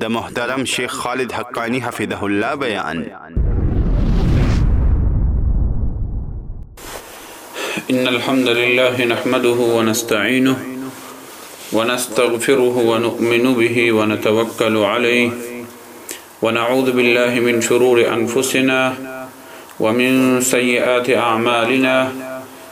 د محترم شیخ خالد حقانی حفظه الله بیان ان الحمد لله نحمده ونستعينه ونستغفره ونؤمن به ونتوكل عليه ونعوذ بالله من شرور انفسنا ومن سيئات اعمالنا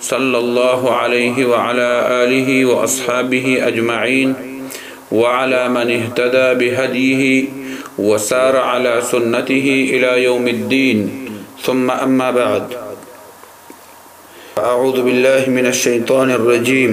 صلى الله عليه وعلى آله وأصحابه أجمعين وعلى من اهتدى بهديه وسار على سنته إلى يوم الدين ثم أما بعد أعوذ بالله من الشيطان الرجيم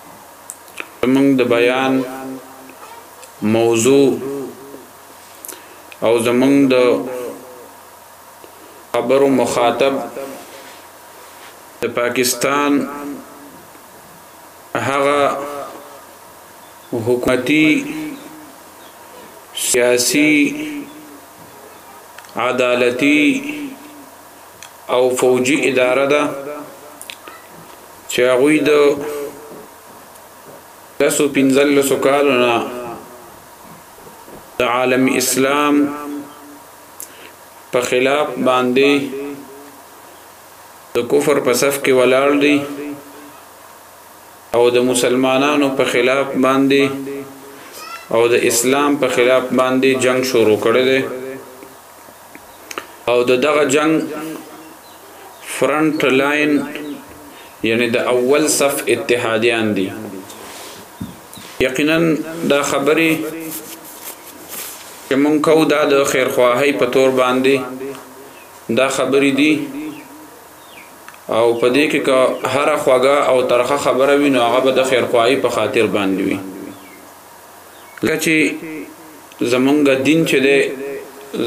زمونږ د بیان موضوع او زمونږ د خبرو مخاطب د پاکستان هغه حکومتي سیاسي عدالتي او فوجي اداره ده چې هغه د لسو پنځلسو کالو نه د عالم اسلام په خلاف باندې د کفر په صف کې ولاړ دي او د مسلمانانو په خلاف باندې او د اسلام په خلاف باندې جنگ شروع کړی دی او د دغه جنگ فرنٹ لاین یعنی د اول صف اتحادیان دي یقینا دا خبرې چې مونږ کو دا د خیرخواهی په تور باندې دا خبرې دي او په دې کې که هر خواګه او ترخه خبره وي نو هغه به د خیرخواهی په خاطر باندې وي ځکه چې زمونږ دین چې دی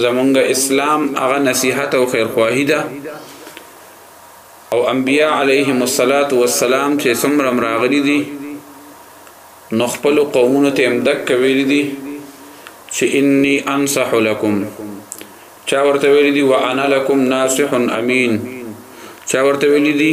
زمونږ اسلام هغه نصیحت او خیرخواهی ده او انبیاء علیهم الصلاۃ والسلام چې څومره راغلي دي نو خپل قومونو ته امدک کوي دي چې انی انصح لكم چا ورته ویل دي وانا لكم ناصح امين چا ورته ویل دي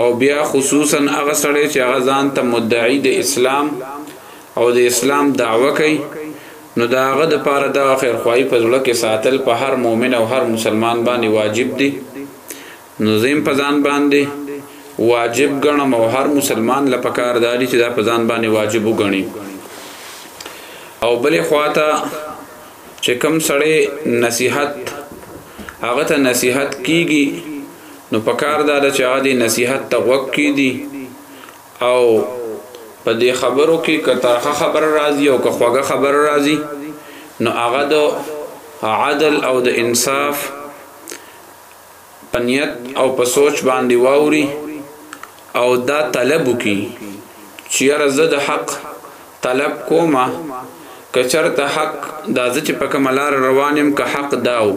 او بیا خصوصا هغه سړی چې هغه ځان ته مدعی د اسلام او د اسلام دعوه کوي نو دا هغه د پاره د خیر خوای په ځړه کې ساتل په هر مؤمن او هر مسلمان باندې واجب دی نو زم په ځان باندې واجب ګڼم او هر مسلمان له پکار دالي چې دا په ځان باندې واجب وګڼي او بلې خواته چې کم سړی نصیحت هغه ته نصیحت کیږي نو پکار دا ده چې هغه دې نصیحت ته غوږ کیدي او په دې خبرو کې کترخه خبر راځي او که خوږه خبر راځي نو هغه د عدل او د انصاف پنیت او په سوچ باندې واوري او دا طلب وکړي چې یاره زه د حق طلب کوم که چرته حق دا زه چې په کومه لار روان یم که حق دا و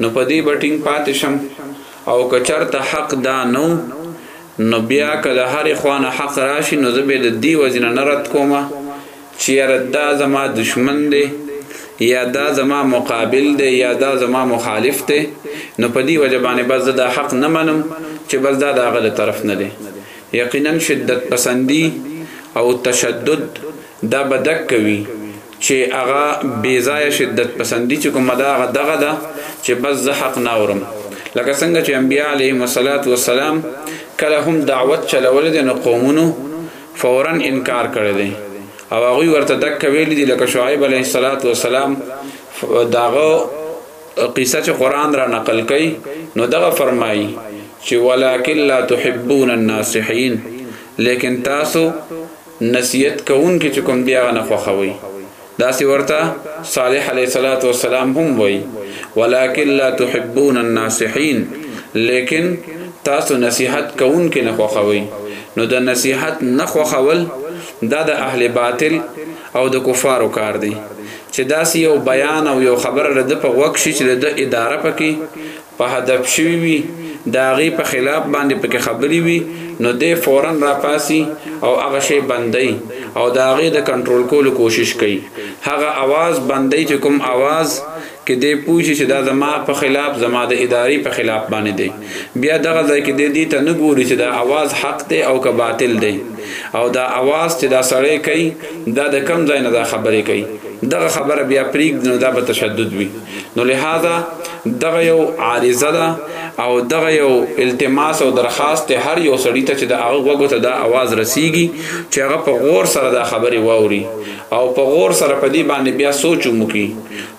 نو په دې به ټینګ پاتې شم او که چرته حق دا نه و نو بیا که د هرې خوا نه حق راشي نو زه به د دې وجې نه نه رد کوم چې یاره دا زما دشمن دی یا دا زما مقابل دی یا دا زما مخالف دی نو په دې وجه باندې بس دا حق نه منم چې بس دا د هغه طرف نه دی یقینا شدت پسندي او تشدد دا بدک کوي چې هغه بې ځای شدت پسندي چې کومه دا هغه دغه ده چې بس زه حق نه اورم لکه څنګه چې انبیاء علیهم الصلاۃ والسلام کله هم دعوت چلول دي نو قومونو فورا انکار کړی دی او هغه ورته دک ویل دي لکه شعیب علیه الصلاۃ والسلام داغه قصه چې قران را نقل کړي نو دغه فرمایي چې ولکن لا تحبون الناصحین لیکن تاسو نصیحت کوونکې چې کوم دی هغه نه خوښوي داسې ورته صالح علیه الصلاۃ والسلام هم وای ولکن لا تحبون الناصحین لیکن تاسو نصیحت کوونکې نه خوښوي نو د نصیحت نه خوښول دا د اهل باطل او د کفارو کار دی چې داسې یو بیان او یو خبره د په غوږ شي چې د اداره پکې په هدف شوي وي د هغې په خلاف باندې پکې خبرې وي نو دی فورا راپاسي او هغه شی بندي او د هغې د کنټرول کولو کوشش کوي هغه اواز بندي چې کوم اواز کې دی پوه شي چې دا زما په خلاف زما د ادارې په خلاف باندې دی بیا دغه ځای کې دی دې ته نه ګوري چې دا اواز حق دی او که باطل دی او دا اواز چې دا سړی کوي دا د کم ځای نه دا خبرې کوي دغه خبره بیا پریږد نو دا به تشدد وي نو لهذا دغه یو عارضه ده او دغه یو التماس او درخواست ته هر یو سړی ته چې د هغه غوږو ته دا आवाज رسیږي چې هغه په غور سره دا خبرې واوري او په غور سره په دې باندې بیا سوچ وکړي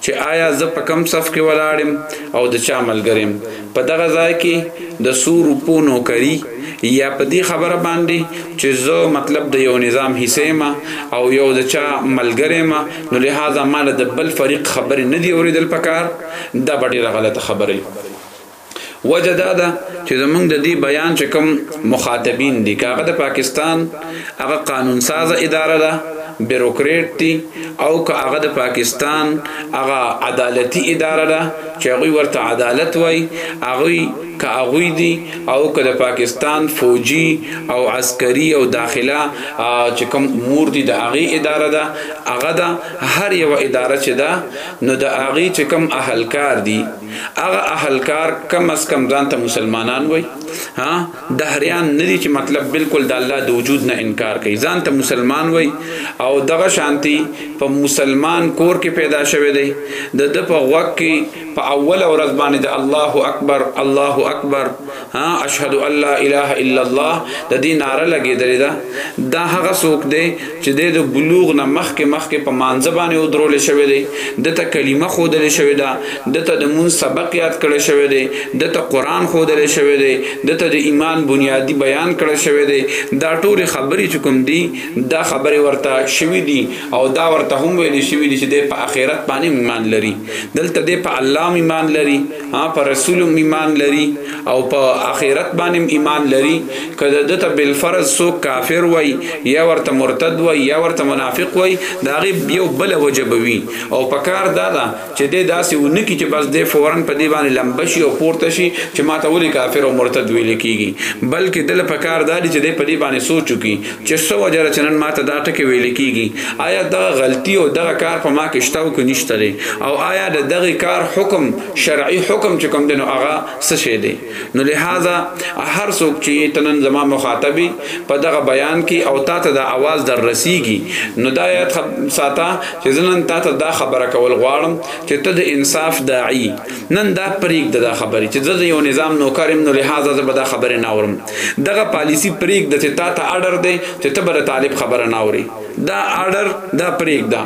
چې آیا زه په کم صف کې ولاړم او د چا ملګریم په دغه ځای کې د سو روپو نوکری یا په دې خبره باندې چې زه مطلب د یو نظام حصے ما او یو د چا ملګری ما نو لهذا مال د بل فريق خبرې نه دی اوریدل پکار دا ډیره غلطه خبره وجه دا ده چې زمونږ د دې بیان چې کوم مخاطبین دي کاغه د پاکستان هغه قانون ساز اداره ده بیروکریټ دي او کاغه د پاکستان هغه عدالتي اداره ده چې هغه ورته عدالت وای هغه که هغوی دي او که د پاکستان فوجي او عسکري او داخله چې کوم امور دي د هغې اداره ده هغه ده هر یوه اداره چې ده نو د هغې چې کوم اهلکار دي هغه اهلکار کم از کم ځان ته مسلمانان وایي ها دهریان نه دي چې مطلب بالکل د الله د وجود نه انکار کوي ځان ته مسلمان وایي او دغه شانتي په مسلمان کور کې پیدا شوی دی د ده په غوږ کې په اوله ورځ باندې د الله اکبر الله اکبر ها اشهد ان لا اله الا الله د دې ناره لګېدلې ده دا هغه څوک دی چې د بلوغ نه مخکې مخکې په مانځه باندې ودرول شوی دی د ته کلمه خودل شوی ده د ته د مون سبق یاد کړی شوی دی د ته قران خودل شوی دی د ته د ایمان بنیادی بیان کړی شوی دی دا ټول خبرې چې کوم دي دا خبرې ورته شوې دي او دا ورته هم ویل شوې دي چې د په آخرت باندې ایمان لري دلته دی په الله هم ایمان لري ها په رسول هم ایمان لري او په اخرت باندې هم ایمان لري کله دته بل فرض سو کافر وای یا ورته مرتد وای یا ورته منافق وای دا غي یو بل وجبوي او پکار دا دا چې د داسې ونکي چې بس د فورن په دی باندې لمبشي او پورته شي چې ماته ولي کافر او مرتد ویل کیږي بلکې دل پکار دا چې د په دی باندې سوچو کی چې څه وجه ده چې نن ماته دا ټکی ویل کیږي آیا دغه غلطي او دغه کار په ما کې شته او که نشته دی او آیا د دغه کار حکم شرعي حکم چې کوم دی نو هغه څه شی دی نو لهدا هر څوک چې تنن زما مخاطبي په دغه بیان کې او تا ته دا आवाज در رسیږي نو دا یاد ساته چې زنن تا ته دا خبره کول غواړم چې ته د انصاف داعي نن دا پریږده دا خبرې چې زه د یو نظام نوکر یم نو لهذا زه به دا خبرې نه اورم دغه پالیسي پریږده چې تا ته اډر دی چې ته به د طالب خبره نه اورې دا اډر دا پریږده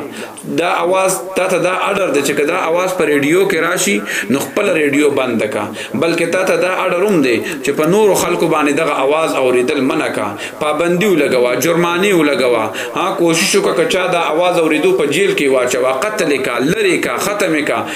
دا اواز تا ته دا اډر دی چې که دا اواز په ریډیو کې راشي نو خپله ریډیو بند کا بلکې تا ته دا اډر هم دی چې په نورو خلکو باندې دغه اواز اورېدل منع کا پابندي ولګوه جرمانې ولګوه ها کوشش وکړه که چا دا اواز اورېدو په جیل کې واچوه قتل کا لرې کا ختم کا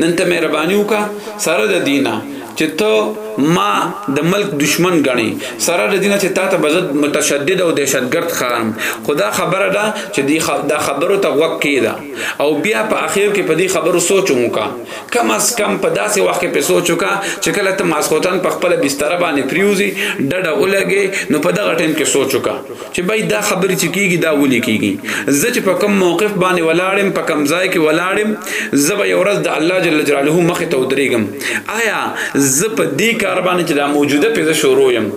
نن ته مهرباني وکړه سره د دینه چې ته ما د ملک دشمن غني سره د دینه چې تا ته بزد متشدد او دهشتګرد خارم خدا خبره ده چې دی خ... دا خبرو ته وق کیدا او بیا په اخر کې په دې خبرو سوچ وکا کم از کم په داسې وخت کې په سوچ وکا چې کله ته ماسخوتن په خپل بستر باندې پریوزي ډډه ولګي نو په دغه ټیم کې سوچ وکا چې بای دا خبرې چې کیږي دا ولي کیږي زه چې په کوم موقف باندې ولاړم په کوم ځای کې ولاړم زه به یو ورځ د الله جل جلاله مخ ته ودرېږم آیا زه په دې کار باندې چې دا موجوده پیزه شروع یم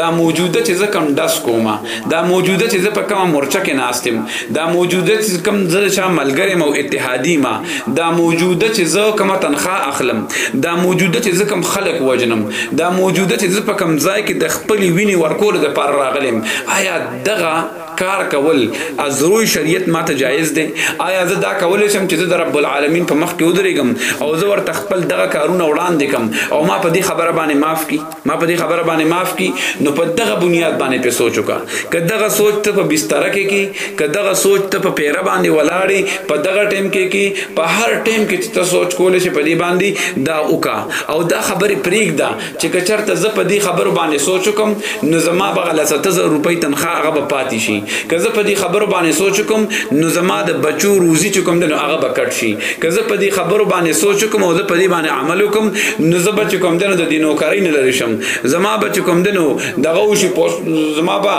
دا موجوده چې زه کم داس کومه دا موجوده چې زه په کومه مورچه کې ناستم دا موجوده چې کم زه چا ملګری مو اتحادی ما دا موجوده چې زه کم تنخواه اخلم دا موجوده چې زه کم خلق وجنم دا موجوده چې زه په کم ځای کې د خپل ویني ورکول د پر راغلم آیا دغه کار کول ازروی شریعت ماته جایز دی آیا زه دا کول شم چې زه د رب العالمین په مخ کې ودرېږم او زه ورته خپل دغه کارونه وړاندې کم او ما په دې خبره باندې معاف کی ما په دې خبره باندې معاف کی نو په دغه بنیاد باندې په سوچ وکا که دغه سوچ ته په بستر کې کی که دغه سوچ ته په پیره باندې ولاړې په دغه ټیم کې کی په هر ټیم کې ته سوچ کول شي په دې باندې دا وکا او دا خبره پریک دا چې که چرته زه په دې خبره باندې سوچ وکم نو زما به غلا 7000 روپۍ تنخواه هغه به پاتې شي که زه په دې خبره باندې سوچ وکم نو زما د بچو روزي چې کوم د هغه به کټ شي که زه په دې خبرو باندې سوچ وکم او زه په دې باندې عمل وکم نو زه به چې کوم دنو د دینو کاری نه لری شم زما به چې کوم دنو دغه وشي پوسټ زما به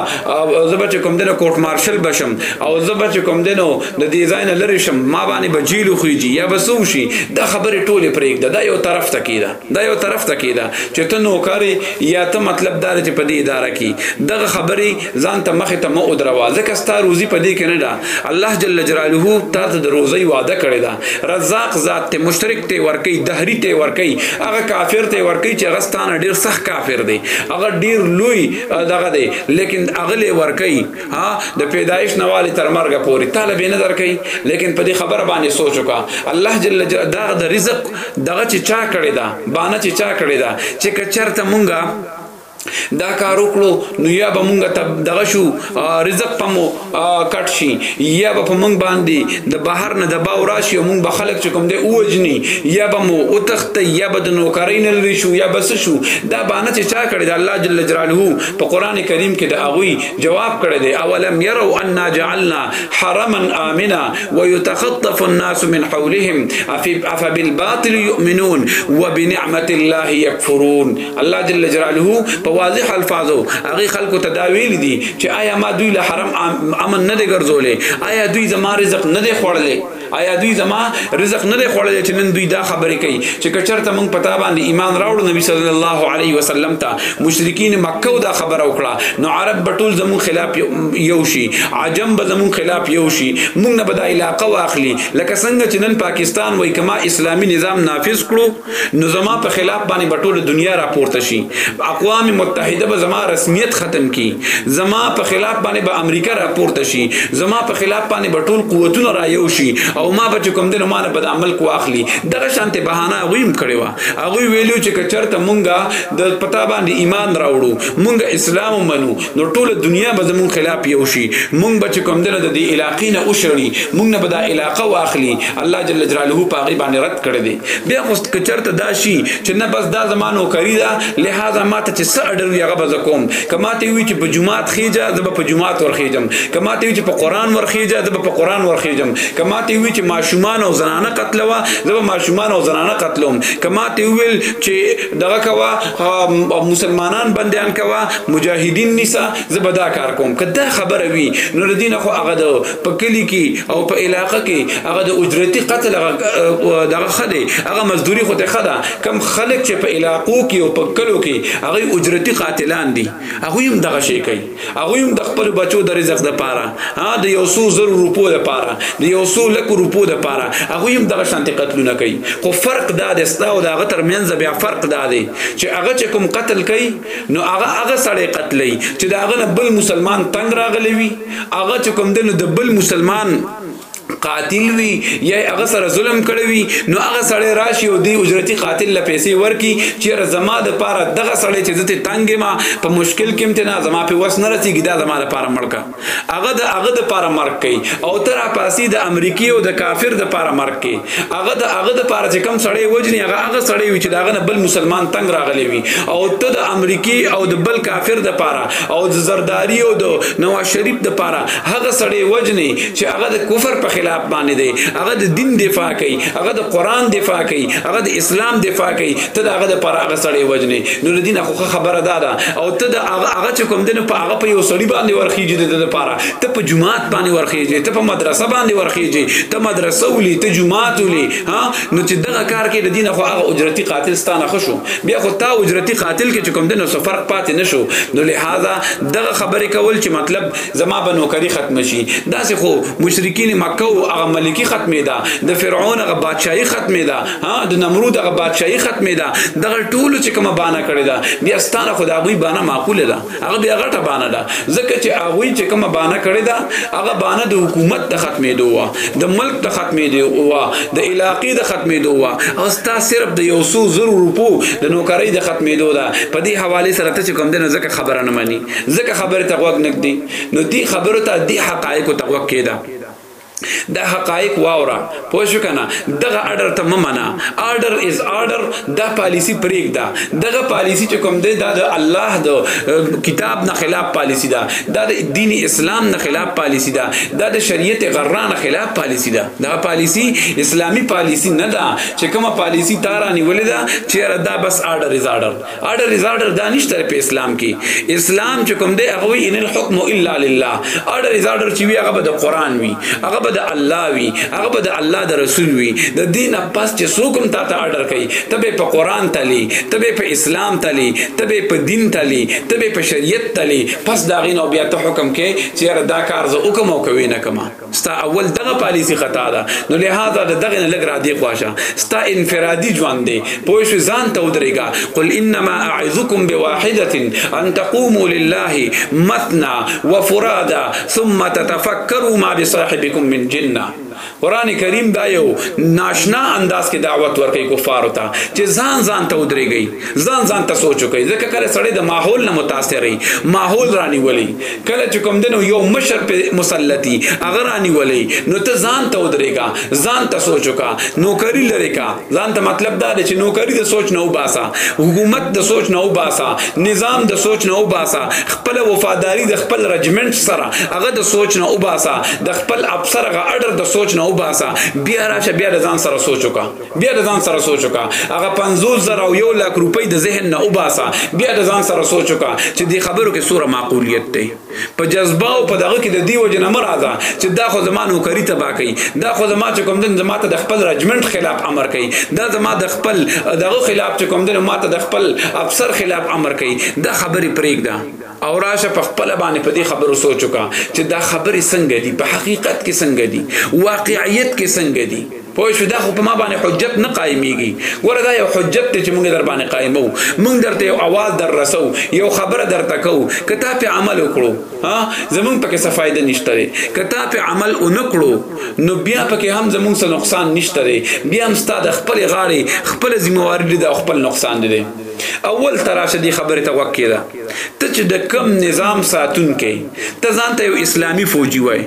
زه به چې کوم دنو کورټ مارشل بشم او زه به چې کوم دنو د دې ځای نه لری شم ما باندې به جیل خوږي یا به سو شي دا خبره ټوله پرېږده دا یو طرف ته کیده دا یو طرف ته کیده چې ته نوکاری یا ته مطلب دار چې په دې اداره کې دغه خبره ځان ته مخه ته مو ودروا ځکه ستا روزي په دې کې نه ده الله جل جلاله تا ته د روزي وعده کړې ده رزاق ذات ته مشرک ته ورکی دهری ته ورکی هغه کافر ته ورکی چې غستان ډیر سخت کافر دی هغه ډیر لوی دغه دی لیکن هغه له ورکی ها د پیدایش نواله تر مرګ پورې طالب نه درکې لیکن په دې خبره باندې سوچ وکا الله جل جلاله دا د رزق دغه چې چا کړې ده باندې چې چا کړې ده چې کچرته مونږه دا کار وکړو نو یا به مونږ ته دغه شو رزق په مو کټ شي یا به په مونږ باندې د بهر نه د باو راشي او مونږ به خلک چې کوم دی اوجني یا به مو او تخت یا به د نوکرین لري شو یا بس شو دا باندې چې چا کړی د الله جل جلاله په قران کریم کې د اغوي جواب کړی دی اولم يروا ان جعلنا حرما امنا ويتخطف الناس من حولهم افبالباطل يؤمنون وبنعمه الله يكفرون الله جل جلاله په واضح الفاظو هغه خلکو ته دا ویل دي چې آیا ما دوی له حرم امن نه دی ګرځولې آیا دوی زما رزق نه دی خوړلې آیا دوی زما رزق نه دی خوړلې چې نن دوی دا خبرې کوي چې کچرته موږ پتا باندې ایمان راوړو نبی صلی الله علیه وسلم ته مشرکین مکه دا خبره وکړه نو عرب بټول زمون خلاف یو شي عجم به زمون خلاف یو شي موږ نه بدا علاقه واخلي لکه څنګه چې نن پاکستان وای کما اسلامی نظام نافذ کړو نو زما په خلاف باندې په ټوله دنیا راپورته شي اقوام متحده به زما رسمیت ختم کړي زما په خلاف باندې به امریکا راپورته شي زما په خلاف باندې به ټول قوتونه را یو شي او ما به کوم دین مال بد عمل کو اخلي دغه شانته بهانه ویم کړي وا هغه ویلو چې کچرته مونږه د پتا باندې ایمان راوړو مونږه اسلام منو نو ټول دنیا به زمون خلاف یو شي مونږ به چې کوم دنه د دې علاقې نه اوشړي مونږ نه به دا علاقه واخلي الله جل جلاله په هغه باندې رد کړی دی بیا خو کچرته دا شي چې نه بس دا زمانو کوي دا لہذا ماته چې څه اډر وي هغه به کوم کما ته وی چې په جمعات خېجا زب په جمعات ورخېجم کما ته وی چې په قران ورخېجا زب په قران ورخېجم کما ته وی چې ماشومان او زنانه قتلوا زب ماشومان او زنانه قتلوم کما ته ویل چې دغه کوا مسلمانان بندیان کوا مجاهدین نیسا زبدا کار کوم که دا خبره وی نو لدین خو هغه د پکلی کی او په علاقه کی هغه د اجرتی قتل دغه خده هغه مزدوری خو ته خدا کم خلک چې په علاقو کی او پکلو کی هغه اجرتی قاتلان دي هغه هم دغه شی کوي هغوی هم د خپل بچو د رزق د پاره ها د یو څو زر روپو د پاره د یو څو لک روپو د پاره هغوی هم دغه شانتي قتلونه کوي خو فرق دا دی ستا او دغه تر منځ بیا فرق دا دی چې هغه چې کوم قتل کوي نو هغه هغه سړی قتلي چې داغه بل مسلمان تنگ راغلی وي هغه چې کوم دنو د بل مسلمان قاتل وي یا هغه سره ظلم کړی وي نو هغه سړی راشي او دی اجرتی قاتل له پیسې ورکی چې زما د پاره دغه سړی چې زته تنګ ما په مشکل کې مت نه زما په وس نه رسیږي دا زما د پاره مړکا هغه د هغه د پاره مرګ کوي او تر پاسي د امریکای او د کافر د پاره مرګ کوي هغه د هغه د پاره چې کم سړی وجني هغه هغه سړی وي چې داغه نه بل مسلمان تنگ راغلی وي او ته د امریکای او د بل کافر د پاره او د زرداری او د نواز شریف د پاره هغه سړی وجنی چې هغه د کفر په خلاف باندې دی هغه د دین دفاع کوي هغه د قران دفاع کوي هغه د اسلام دفاع کوي ته د هغه د پر هغه سړی وجنی نو د دین خو خبره ده دا او ته د هغه چې کوم دین په هغه په یو سړی باندې ورخیږي د لپاره ته په جماعت باندې ورخیږي ته په مدرسه باندې ورخیږي ته مدرسه ولي ته جماعت ولي ها نو چې دغه کار کې د دین خو هغه اجرتی قاتل ستانه خشو بیا خو تا اجرتی قاتل کې چې کوم دین سفر پاتې نشو نو لہذا دغه خبرې کول چې مطلب زما به نوکری ختم شي دا سه خو مشرکین مکه او هغه ملکی ختمه ده د فرعون هغه بادشاہي ختمه ده ها د نمرود هغه بادشاہي ختمه ده دغه ټول چې کومه بانه کړی ده بیا ستانه خدا غوي بانه معقول ده هغه بیا غټه بانه ده ځکه چې هغه چې کومه بانه کړی ده هغه بانه د حکومت د ختمه دوه د ملک د ختمه دی او د علاقې د ختمه دوه او ستا صرف د یو سو زر روپو د نوکری د ختمه دوه په دې حواله سره ته کوم دنه ځکه خبره نه مانی ځکه خبره ته غوږ نګدي نو دی خبره ته دی حقایق ته غوږ کېده دا حقایق واورا پوه شو کنه دغه اډر ته ممنه اډر از اډر دا پالیسی پریک دا دغه پالیسی چې کوم دی دا د الله د کتاب نه خلاف پالیسی دا دا د دین اسلام نه خلاف پالیسی دا دا د شریعت غرانه خلاف پالیسی دا دا پالیسی اسلامی پالیسی نه دا چې کومه پالیسی تارانی ولې دا چې دا بس اډر از اډر اډر از اډر دا نشته په اسلام کې اسلام چې کوم دی هغه ان الحكم الا لله اډر از اډر چې وی هغه د قران وی هغه د الله وی هغه د الله د رسول وی د دینه پس چې څوک هم تاته اډر کوي ته په قران تلی ته په اسلام تلی ته په دین تلی ته په شریعت تلی پس دا غینو بیا ته حکم کې چې دا کار زه وکم او کوي نه کما ستا اول دغه پالیسی خطا ده نو لہذا د دغه نه لګ را دی خواشه ستا انفرادي ژوند دی پوه شو ځان ته ودرېګا قل انما اعذکم بواحده ان تقوموا لله مثنا وفرادا ثم تتفکروا ما بصاحبكم من جنه قران کریم دا یو ناشنا انداز کې دعوت ورکړي کفار ته چې ځان ځان ته ودرېږي ځان ځان ته سوچ وکړي ځکه کله سړی د ماحول نه متاثر وي ماحول رانیولي کله چې کوم دنو یو مشر په مسلطي هغه رانی ولې نو ته ځان ته ودرېګا ځان ته سوچو کا نوکری لري کا ځان ته مطلب دا دی چې نوکری د سوچ نه وباسا حکومت د سوچ نه وباسا نظام د سوچ نه وباسا خپل وفاداری د خپل رجمنټ سره هغه د سوچ نه وباسا د خپل افسر غ اډر د سوچ نه وباسا بیا راشه بیا ځان سره سوچو کا بیا د ځان سره سوچ وکا هغه 50 زره او یو لک روپۍ د ذهن نه وباسا بیا د ځان سره سوچ وکا چې د خبرو کې سوره معقولیت دی په جذبه او په دغه کې د دی وجه نه مرزه چې دا خو زمانو کری تبا کوي دا خو زما چې کوم دن زما ته د خپل رجمنټ خلاف امر کوي دا زما د خپل دغه خلاف چې کوم دن ما ته د خپل افسر خلاف امر کوي دا خبرې پرېږده او راشه په خپل باندې په دې خبرو سوچ وکا چې دا خبرې څنګه دي په حقیقت کې څنګه دي واقعیت کې څنګه دي پوه شو دا خو په ما باندې حجت نه قائميږي ګوره دا یو حجت ته چې موږ در باندې قائمو موږ درته یو आवाज در رسو یو خبره درته کو کته په عمل وکړو ها زمونږ پکې څه فائدہ نشته لري کته په عمل اونکړو نو بیا پکې هم زمونږ څه نقصان نشته لري بیا هم ستاسو خپل غاړي خپل ذمہ واري دي او خپل نقصان دي اول تراشه دي خبره ته وکړه ته چې د کم نظام ساتونکې ته ځان ته یو اسلامی فوجي وای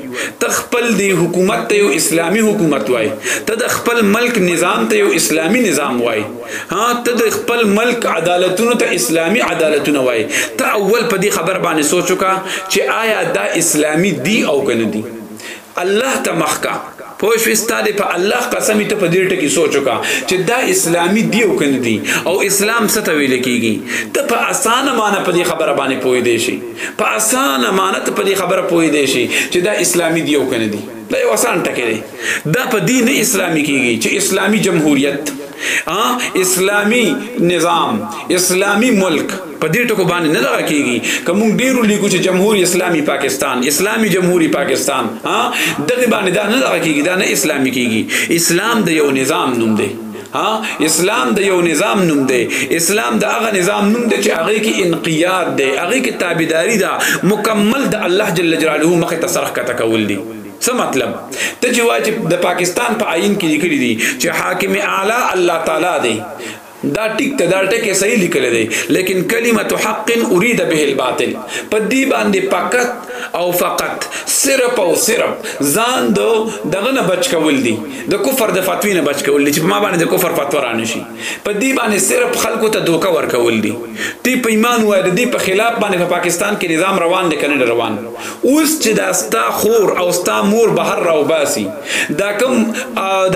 ته خپل دی حکومت ته یو اسلامی حکومت وای ته د خپل ملک نظام ته یو اسلامی نظام وای ها ته د خپل ملک عدالتونو ته اسلامی عدالتونه وای ته اول په دې خبر باندې سوچ وکړه چې آیا دا اسلامی دی او کنه دی الله ته مخ کا پوه شوې ستا دی په الله قسم ته په دې ټکی سوچ وکا چې دا اسلامي دی او کنه دی او اسلام څه ته ویل کیږي ته په اسانه معنی په دې خبره باندې پوي دی شي په اسانه معنی ته په دې خبره پوي دی شي چې دا اسلامي دی او کنه دی دا یو اسان ټکی دی دا په دې نه اسلامي کیږي چې اسلامي جمهوریت اسلامي نظام اسلامي ملک په دې ټکو باندې نه دغه کیږي کوم ډیرو لیکو چې جمهور اسلامي پاکستان اسلامي جمهوریت پاکستان ها دغه باندې دا نه دغه کیږي دا نه اسلامي کیږي اسلام د یو نظام نوم دی ها اسلام د یو نظام نوم دی اسلام د هغه نظام نوم دی چې هغه کې انقیاد دی هغه کې تابعداري ده مکمل د الله جل جلاله مخه تصرف کته کول دي څه مطلب ته چې واجب د پاکستان په پا آئین کې لیکلي دي چې حاکم اعلی الله تعالی دی دا ټیک ته دا ټکی صحیح لیکل دی لیکن کلمت حق اريد به الباطل په دې باندې فقط او فقط صرف او صرف ځان د دغه نه بچ کول دي د کفر د فتوی نه بچ کول دي چې ما باندې د کفر فتوا را نشي په دې باندې صرف خلکو ته دوکا ور کول دي تی په ایمان وای د دې په خلاف باندې په پاکستان کې نظام روان دی کنه روان اوس چې دا ستا خور او ستا مور بهر راوباسي دا کوم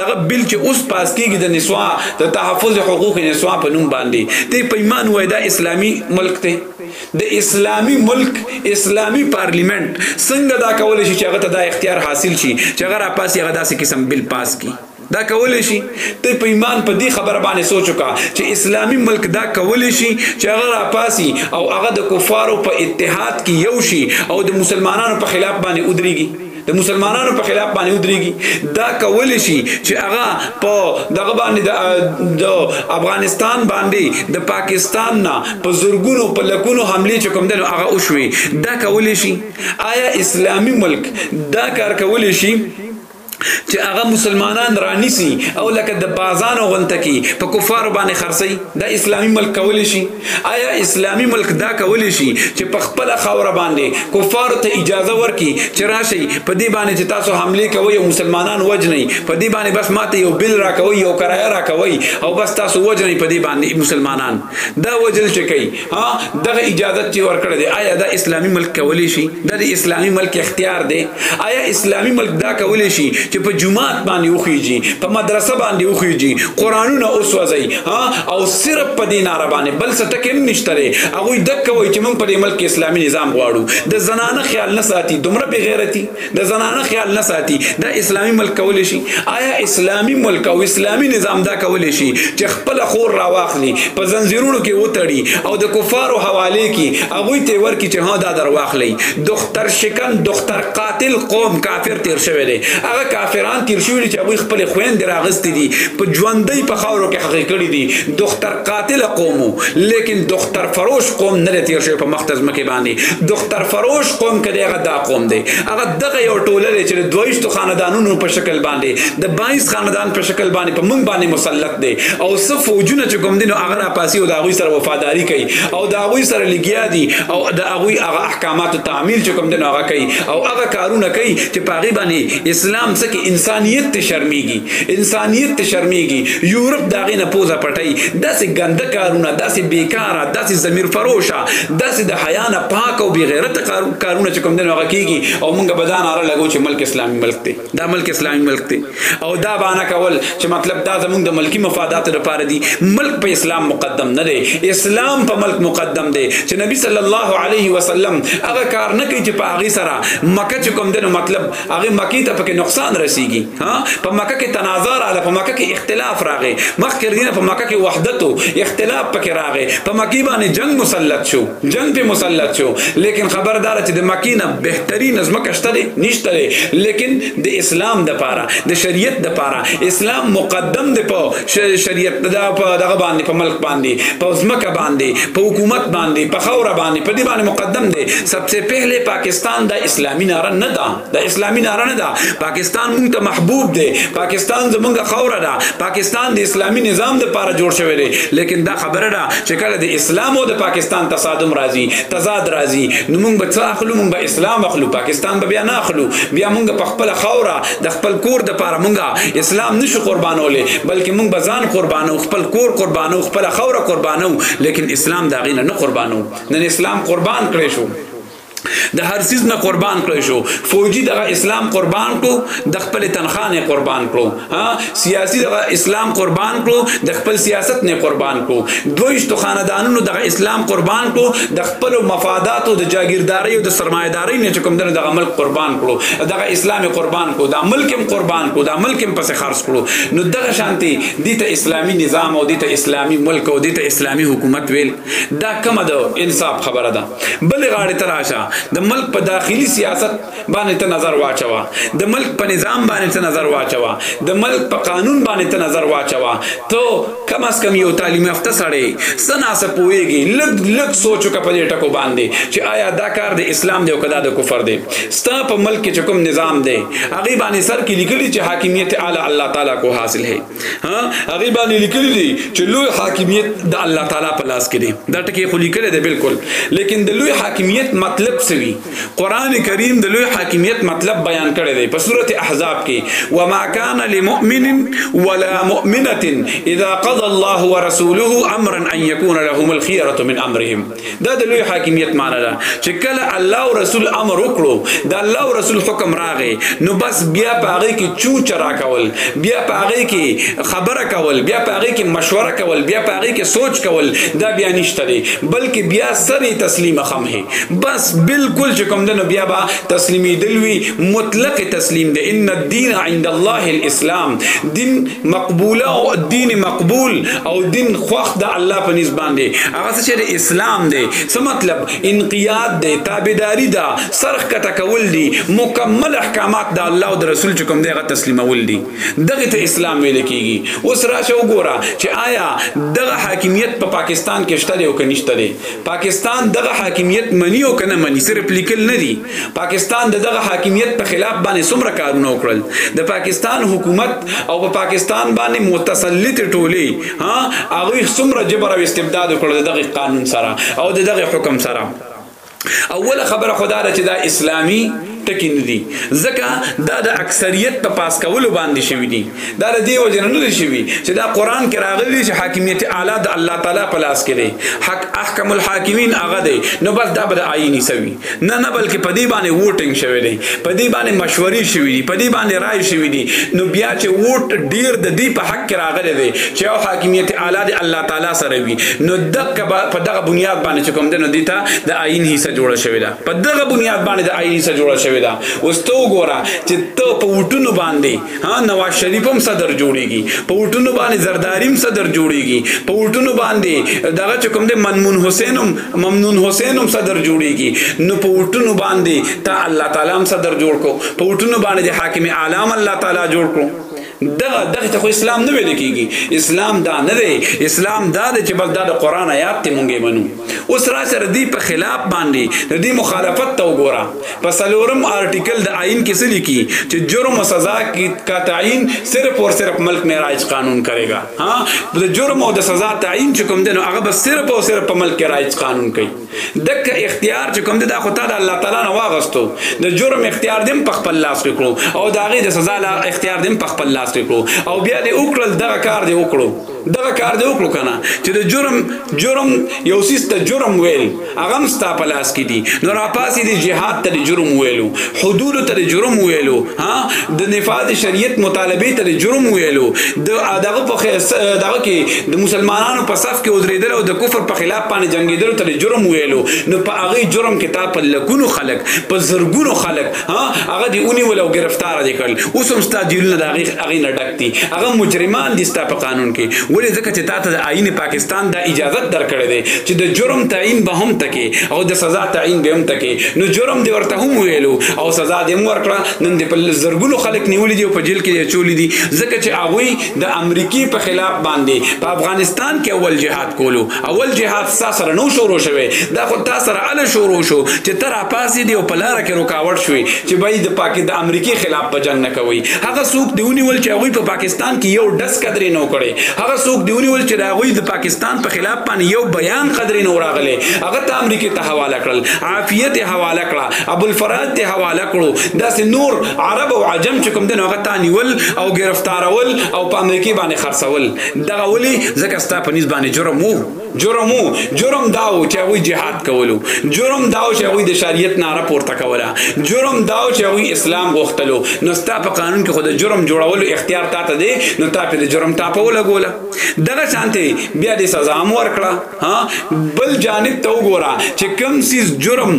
دغه بل چې اوس پاس کیږي د نسوا د تحفظ حقوق نسوا په نوم باندې ته په ایمان وای دا اسلامی ملک ته د اسلامی ملک اسلامی پارلیمنت څنګه دا کول شي چې هغه ته دا اختیار حاصل شي چې هغه را پاسي هغه داسې قسم بل پاس کی دا کولی شي ته په ایمان په دې خبره باندې سوچ وکا چې اسلامی ملک دا کولی شي چې هغه راپاسي او هغه د کفارو په اتحاد کې یو شي او د مسلمانانو په خلاف باندې ودرېږي د مسلمانانو په خلاف باندې ودرېږي دا کول شي چې هغه په دغه باندې د افغانستان باندې د پاکستان نه په زورګونو په لکونو حمله چې کوم دنو هغه وشوي دا کول شي آیا اسلامی ملک دا کار کول شي چې هغه مسلمانان رانیسي او لکه د بازانو غونته کی په کفار باندې خرڅي دا اسلامی ملک کول شي آیا اسلامی ملک دا کول شي چې په خپل خاور باندې کفار ته اجازه ورکي چې راشي په دې باندې چې تاسو حمله کوي او مسلمانان وجني په دې باندې بس ماته یو بل را کوي یو کرایه را کوي او بس تاسو وجني په دې باندې مسلمانان دا وجل چې کوي ها دغه اجازه چې ورکړه دی آیا دا اسلامی ملک کولی شي دا د اسلامی ملک اختیار دی آیا اسلامی ملک دا کولی شي چې په جمعات باندې وخیږي په مدرسه باندې وخیږي قرانونه اوسوځي ها او صرف په دین عربانه بل څه ټکه نشته لري هغه دک کوي چې موږ په ملک اسلامی نظام غواړو د زنانه خیال نه ساتي دومره بغیرتی د زنانه خیال نه ساتي دا اسلامی ملک کول شي آیا اسلامی ملک او اسلامی نظام دا کول شي چې خپل خور راواخلي په زنجیرونو کې وتړي او د کفارو حواله کی هغه ته ورکی چې ها دا درواخلي دختر شکن دختر قاتل قوم کافر تیر شوی دی هغه کافران تیر شوی چې هغه خپل خويند راغستې دي په ژوندۍ په خاورو کې حقیقت دي دختر قاتل قوم لیکن دختر فروش قوم نه تیر شوی په مختز مکه باندې دختر فروش قوم کړي هغه دا قوم دی هغه دغه یو ټوله لري چې دویشت خاندانونو په شکل باندې د 22 خاندان په شکل باندې په مونږ باندې مسلط دی او صف فوجونه چې کوم دینو هغه را پاسي او دا غوي سره وفاداری کوي او دا غوي سره لګیا دي او دا غوي هغه احکامات تعمیل چې کوم دینو هغه کوي او هغه کارونه کوي چې پاغي باندې اسلام څخه انسانيت ته شرمېږي انسانیت ته شرمېږي یورپ د هغې نه پوزه پټوي داسې ګنده کارونه داسې بیکاره داسې ضمیر فروشه داسې د حیا نه پاک او بېغیرته کارونه چې کوم دی نو هغه کېږي او موږ به دا ناره لګو چې ملک اسلامي ملک دی دا ملک اسلامي ملک دی او دا بانه کول چې مطلب دا زموږ د ملکي مفاداتو لپاره دي ملک په اسلام مقدم نه دی اسلام په ملک مقدم دی چې نبی صلی الله علیه وسلم هغه کار نه کوي چې په هغې سره مکه چې کوم دی نو مطلب هغه مکی ته پکې نقصان رسیږي ها په مکه کې تنازع راغله په مکه کې اختلاف راغی مخکې دینه په مکه کې وحدت او اختلاف پکې راغی په مکی باندې جنگ مسلط شو جنگ په مسلط شو لیکن خبردار چې د مکی نه بهترین از مکه شته دي نشته دي لیکن د اسلام د پاره د شریعت د پاره اسلام مقدم دی په شریعت د دغه باندې په ملک باندې په ځمکه باندې په حکومت باندې په خوره باندې په دې باندې مقدم دی سب سے پہلے پاکستان پاکستان دا اسلامی ناره نه ده دا اسلامی ناره نه ده پاکستان مونږ ته محبوب دی پاکستان زمونږ خوره ده پاکستان د اسلامی نظام د لپاره جوړ شوی دی لیکن دا خبره ده چې کله د اسلام او د پاکستان تصادم راځي تضاد راځي نو مونږ به څه اخلو مونږ به اسلام اخلو پاکستان به بیا نه اخلو بیا مونږ په خپل خوره د خپل کور د لپاره مونږ اسلام نشو قربانولې بلکې مونږ به ځان قربانو خپل کور قربانو خپل خوره قربانو لیکن اسلام دا غینه نه قربانو نن اسلام قربان کړی شو د هر سیز نه قربان کړی شو فوجي دغه اسلام قربان کړو د خپل تنخواه نه قربان کړو ها سیاسي دغه اسلام قربان کړو د خپل سیاست نه قربان کړو دویشت خاندانونو دغه اسلام قربان کړو د خپل مفاداتو د جاگیرداری او د سرمایداری نه کوم دغه ملک قربان کړو دغه اسلام قربان کړو دا ملک هم قربان کړو دا ملک هم پس خرڅ کړو نو دغه شانتي دته اسلامي نظام او دته اسلامي ملک او دته اسلامي حکومت ویل دا کومه د انصاف خبره ده بل غاړه تراشه د ملک په داخلي سیاست باندې ته نظر واچوه د ملک په نظام باندې ته نظر واچوه د ملک په قانون باندې ته نظر واچوه ته کم از کم یو تعلیم یافته سړی سنا سه پويږي لګ لګ سوچو کا په دې ټکو باندې چې آیا دا کار د اسلام دی او کدا د کفر دی ستا په ملک کې کوم نظام دی هغه باندې سر کې لیکلي چې حاکمیت اعلی الله تعالی کو حاصل هي ها هغه باندې لیکل دي چې لوی حاکمیت د الله تعالی په لاس کې دی دا ټکی خو لیکل دی بالکل لیکن د لوی حاکمیت مطلب څه وی قران کریم د لوی حاکمیت مطلب بیان کړی دی په سوره احزاب کې وما كان لمؤمن ولا مؤمنه اذا قضى الله ورسوله امرا ان يكون لهم الخيره من امرهم دا د لوی حاکمیت معنی ده چې کله الله او رسول امر وکړو د الله او رسول حکم راغې نو بس بیا پاغه کې چو چرا کول بیا پاغه کې خبره کول بیا پاغه کې مشوره کول بیا پاغه کې سوچ کول دا بیا نشته دی بلکې بیا سره تسلیم خم هي بس بالکل چې کوم دنو بیا با تسلیمی دلوي مطلق تسلیم دی ان الدین عند الله الاسلام دین مقبوله او دین مقبول او دین خوخ د الله په نس باندې هغه چې د اسلام دی څه مطلب انقیاد دی تابعداري ده سرخ کټه کول دي مکمل احکامات د الله او د رسول چې کوم دی هغه تسلیمول دي دغه ته اسلام ویل کیږي اوس راشه وګوره چې آیا دغه حاکمیت په پا پاکستان کې شته دی او کنيشته دی پاکستان دغه حاکمیت منی او کنه منی صرف لیکل نه دي پاکستان د دغه حاکمیت په خلاف باندې څومره کارونه وکړل د پاکستان حکومت او په پاکستان باندې متسلط ټولي ها هغه څومره جبر او استبداد وکړل د دغه قانون سره او د دغه حکم سره اوله خبره خدا ده چې دا اسلامی ټکی ندی ځکه دا د اکثریت په پاس کولو باندې شوی دی دا د دې وجه نه شوی چې دا قران کې راغلی چې حاکمیت اعلی د الله تعالی په لاس کې دی حق احکم الحاکمین هغه دی نو بس دا به آئینی سوي نه نه بلکې په دې باندې ووټینګ شوی دی په دې باندې مشورې شوې دي په دې باندې رائے شوې دي نو بیا چې ووټ ډیر د دې په حق کې راغلی دی چې او حاکمیت اعلی د الله تعالی سره وي نو دغه په دغه بنیاد باندې کوم دی نو دیتا د آئین حصہ جوړ شوی دا په دغه بنیاد باندې د آئین حصہ جوړ شوی دا اوس تو ګوره چې ته په وټونو باندې ها نواز شریف هم صدر جوړیږي په وټونو باندې زرداری هم صدر جوړیږي په وټونو باندې دغه چې کوم دی منمون حسین هم ممنون حسین هم صدر جوړیږي نو په وټونو باندې تا الله تعالی هم صدر جوړ کو په وټونو باندې حاکم عالم الله تعالی جوړ کو دغه دغه ته خو اسلام نه ویل کیږي اسلام دا نه دی اسلام دا دی چې بس دا د قران آیات ته مونږه منو اوس راشه د دې په خلاف باندې د دې مخالفت ته وګوره په څلورم آرټیکل د آئین کې څه لیکي چې جرم او سزا کا تعین صرف اور صرف ملک میں رائج قانون کرے گا ها د جرم او د سزا تعین چې کوم دی نو هغه بس صرف او صرف په ملک کې رائج قانون کوي دک اختیار چې کوم دی دا خو تعالی الله تعالی نه واغستو د جرم اختیار دیم په خپل لاس کې کړو او دا غي د سزا اختیار دیم په خپل لاس کې کړو او بیا دې وکړل دغه کار دې وکړو دغه کار دی وکړو کنه چې د جرم جرم یو سیس ته جرم ویل هغه هم ستا په لاس کې دي نو راپاسې دی جهاد ته جرم ویلو حدود ته جرم ویلو ها د نفاذ شریعت مطالبه ته جرم ویلو د دغه په دغه کې د مسلمانانو په صف کې ودرېدل او د کفر په خلاف باندې جنگیدل ته جرم ویلو نو په هغه جرم کې تا په لکونو خلک په زرګونو خلک ها هغه دی اونی ول او گرفتار دي کړل اوس هم ستاسو دیلونه د هغه هغه نه ډک دي هغه مجرمان دي ستاسو په قانون کې ولې ځکه چې تاسو د آئین پاکستان د اجازه درکړې دي چې د جرم تعین به هم تکي او د سزا تعین به هم تکي نو جرم دی ورته هم ویلو او سزا دې هم ورکړه نن دې په زرګونو خلک نیولې دي او په جیل کې چولې دي ځکه چې هغه د امریکای په خلاف باندې په افغانستان کې اول جهاد کولو اول جهاد سره نو شروع شوه دا خو تاسو سره ال شروع شو چې تر پاسې دی او په لار کې رکاوټ شوې چې بای د پاکستان د امریکای خلاف په جنگ نه کوي هغه څوک دیونی ول چې هغه په پاکستان کې یو دس قدرې نه کړي هغه څوک دیونی ول چې هغه د پاکستان په خلاف باندې یو بیان قدرې نه راغله هغه ته امریکای ته حواله کړل عافیت حواله کړه ابو الفرات ته حواله کړو داس نور عرب او عجم چې کوم دنه هغه تانیول او گرفتارول او په امریکای باندې خرڅول دغه ولي زکه ستا په نسبت باندې جرم وو جرم وو جرم داو چې هغه جهاد کولو جرم داو چې هغه د شریعت نه راپورته کوله جرم داو چې هغه اسلام غوښتلو نو ستا په قانون کې خود جرم جوړولو اختیار تا ته دی نو تا په جرم تا په ولګوله دغه شانته بیا د سزا مو ورکړه ها بل جانب ته وګوره چې کم سیز جرم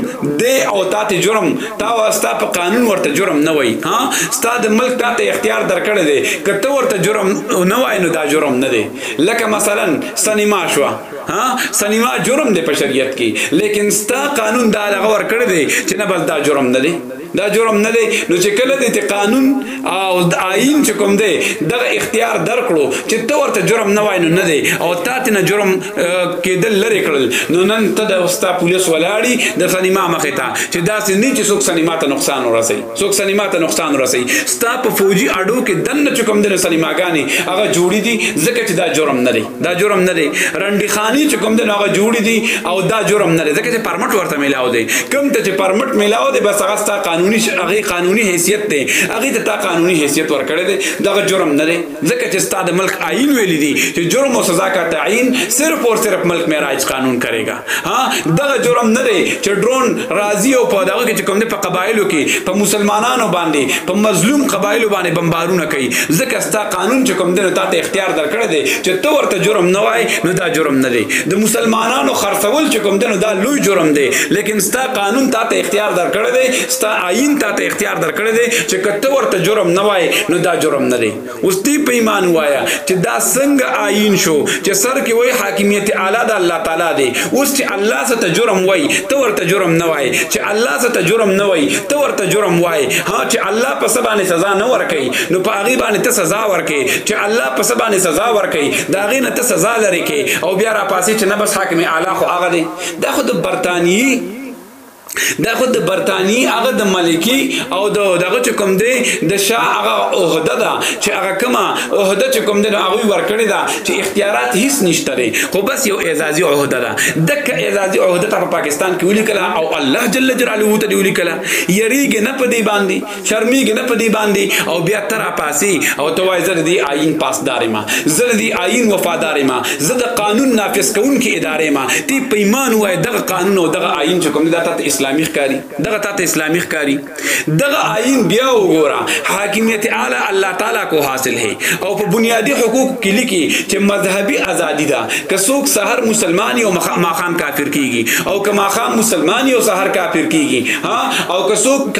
دی او تا ته جرم تا واستا په قانون ورته جرم نه وای ها ستا د ملک تا ته اختیار درکړی دی کته ورته جرم نه وای نو دا جرم نه دی لکه مثلا سنیما شو ها سنیما جرم دی په شریعت کې لیکن ستا قانون دا لغه ور کړی دی چې نه بس دا جرم نه دی دا جرم نه دی نو چې کله دې ته قانون او آئین چې کوم دی دا اختیار درکړو چې ته ورته جرم نه وای نو نه دی او تا ته نه جرم کېدل لري کړل نو نن ته د اوستا پولیس ولاړی د سنیما مخه ته چې دا سې نه چې څوک سنیما ته نقصان ورسوي څوک سینما ته نقصان رسي ستا په فوجي اډو کې دنه چکم دنه سینماګانې هغه جوړې دي ځکه چې دا جرم نه دی دا جرم نه دی رنډي خاني چکم دنه هغه جوړې دي او دا جرم نه دی ځکه چې پرمټ ورته ملاو دی کم ته چې پرمټ ملاو دی بس هغه ستا قانوني هغه قانوني حیثیت دی هغه ته تا قانوني حیثیت ورکړی دی دا جرم نه دی ځکه چې ستاد ملک آئین ویلي دي چې جرم او سزا کا تعین صرف اور صرف ملک میں رائج قانون کرے گا ها دغه جرم نه دی چې ډرون راضی او په دغه کې کوم نه په قبایلو کې په مسلمانانو باندې په مظلوم قبایلو باندې بمبارونه کوي ځکه ستا قانون چې کوم دنه تاسو اختیار درکړی دی چې تو ورته جرم نه وای نو دا جرم نه دی د مسلمانانو خرڅول چې کوم دنه دا لوی جرم دی لیکن ستا قانون تاسو اختیار درکړی دی ستا آئین تاسو اختیار کړی دی چې کته ورته جرم نه وای نو دا جرم نه دی اوس دی په ایمان وایا چې دا څنګه آئین شو چې سر کې وای حاکمیت اعلی د الله تعالی دی اوس چې الله ست جرم وای ته ورته جرم نه وای چې الله ست جرم نه وای ته ورته جرم وای ها چې الله په سبانه سزا نه ورکي نو په هغه باندې ته سزا ورکي چې الله په سبانه سزا ورکي دا غي نه ته سزا لري کې او بیا را پاسې چې نه بس حاکم اعلی خو هغه دی دا خو د برتانیي دا خو د برتانی هغه د ملکی او د دغه چکم دی د شاه هغه عہده ده چې هغه کما عہده چکم دی هغه ورکړی ده چې اختیارات هیڅ نشته لري خو بس یو اعزازي عہده ده دک اعزازي عہده ته په پاکستان کې ولیکله او الله جل جلاله ته ولیکله یریږي نه په دی باندې شرمېږي نه په دې باندې او بیا ته راپاسې او ته وایې زه د دې آیین پاسدار یم زه د دې آیین وفادار یم زه د قانون نافذ کوونکې اداره یم ته په ایمان ووایې دغه قانون او دغه آیین چې کوم دی دا تاته اسلامي ښکاري دغه تاته اسلامي ښکاري دغه آیین بیا وګوره حاکمیت اعلی الله تعالی کو حاصل هي او په بنیادي حقوق کې لیکي چې مذهبي ازادي ده که څوک سحر مسلمان او ماخام کافر کیږي او که ماخام مسلمان او سحر کافر کیږي ها او که څوک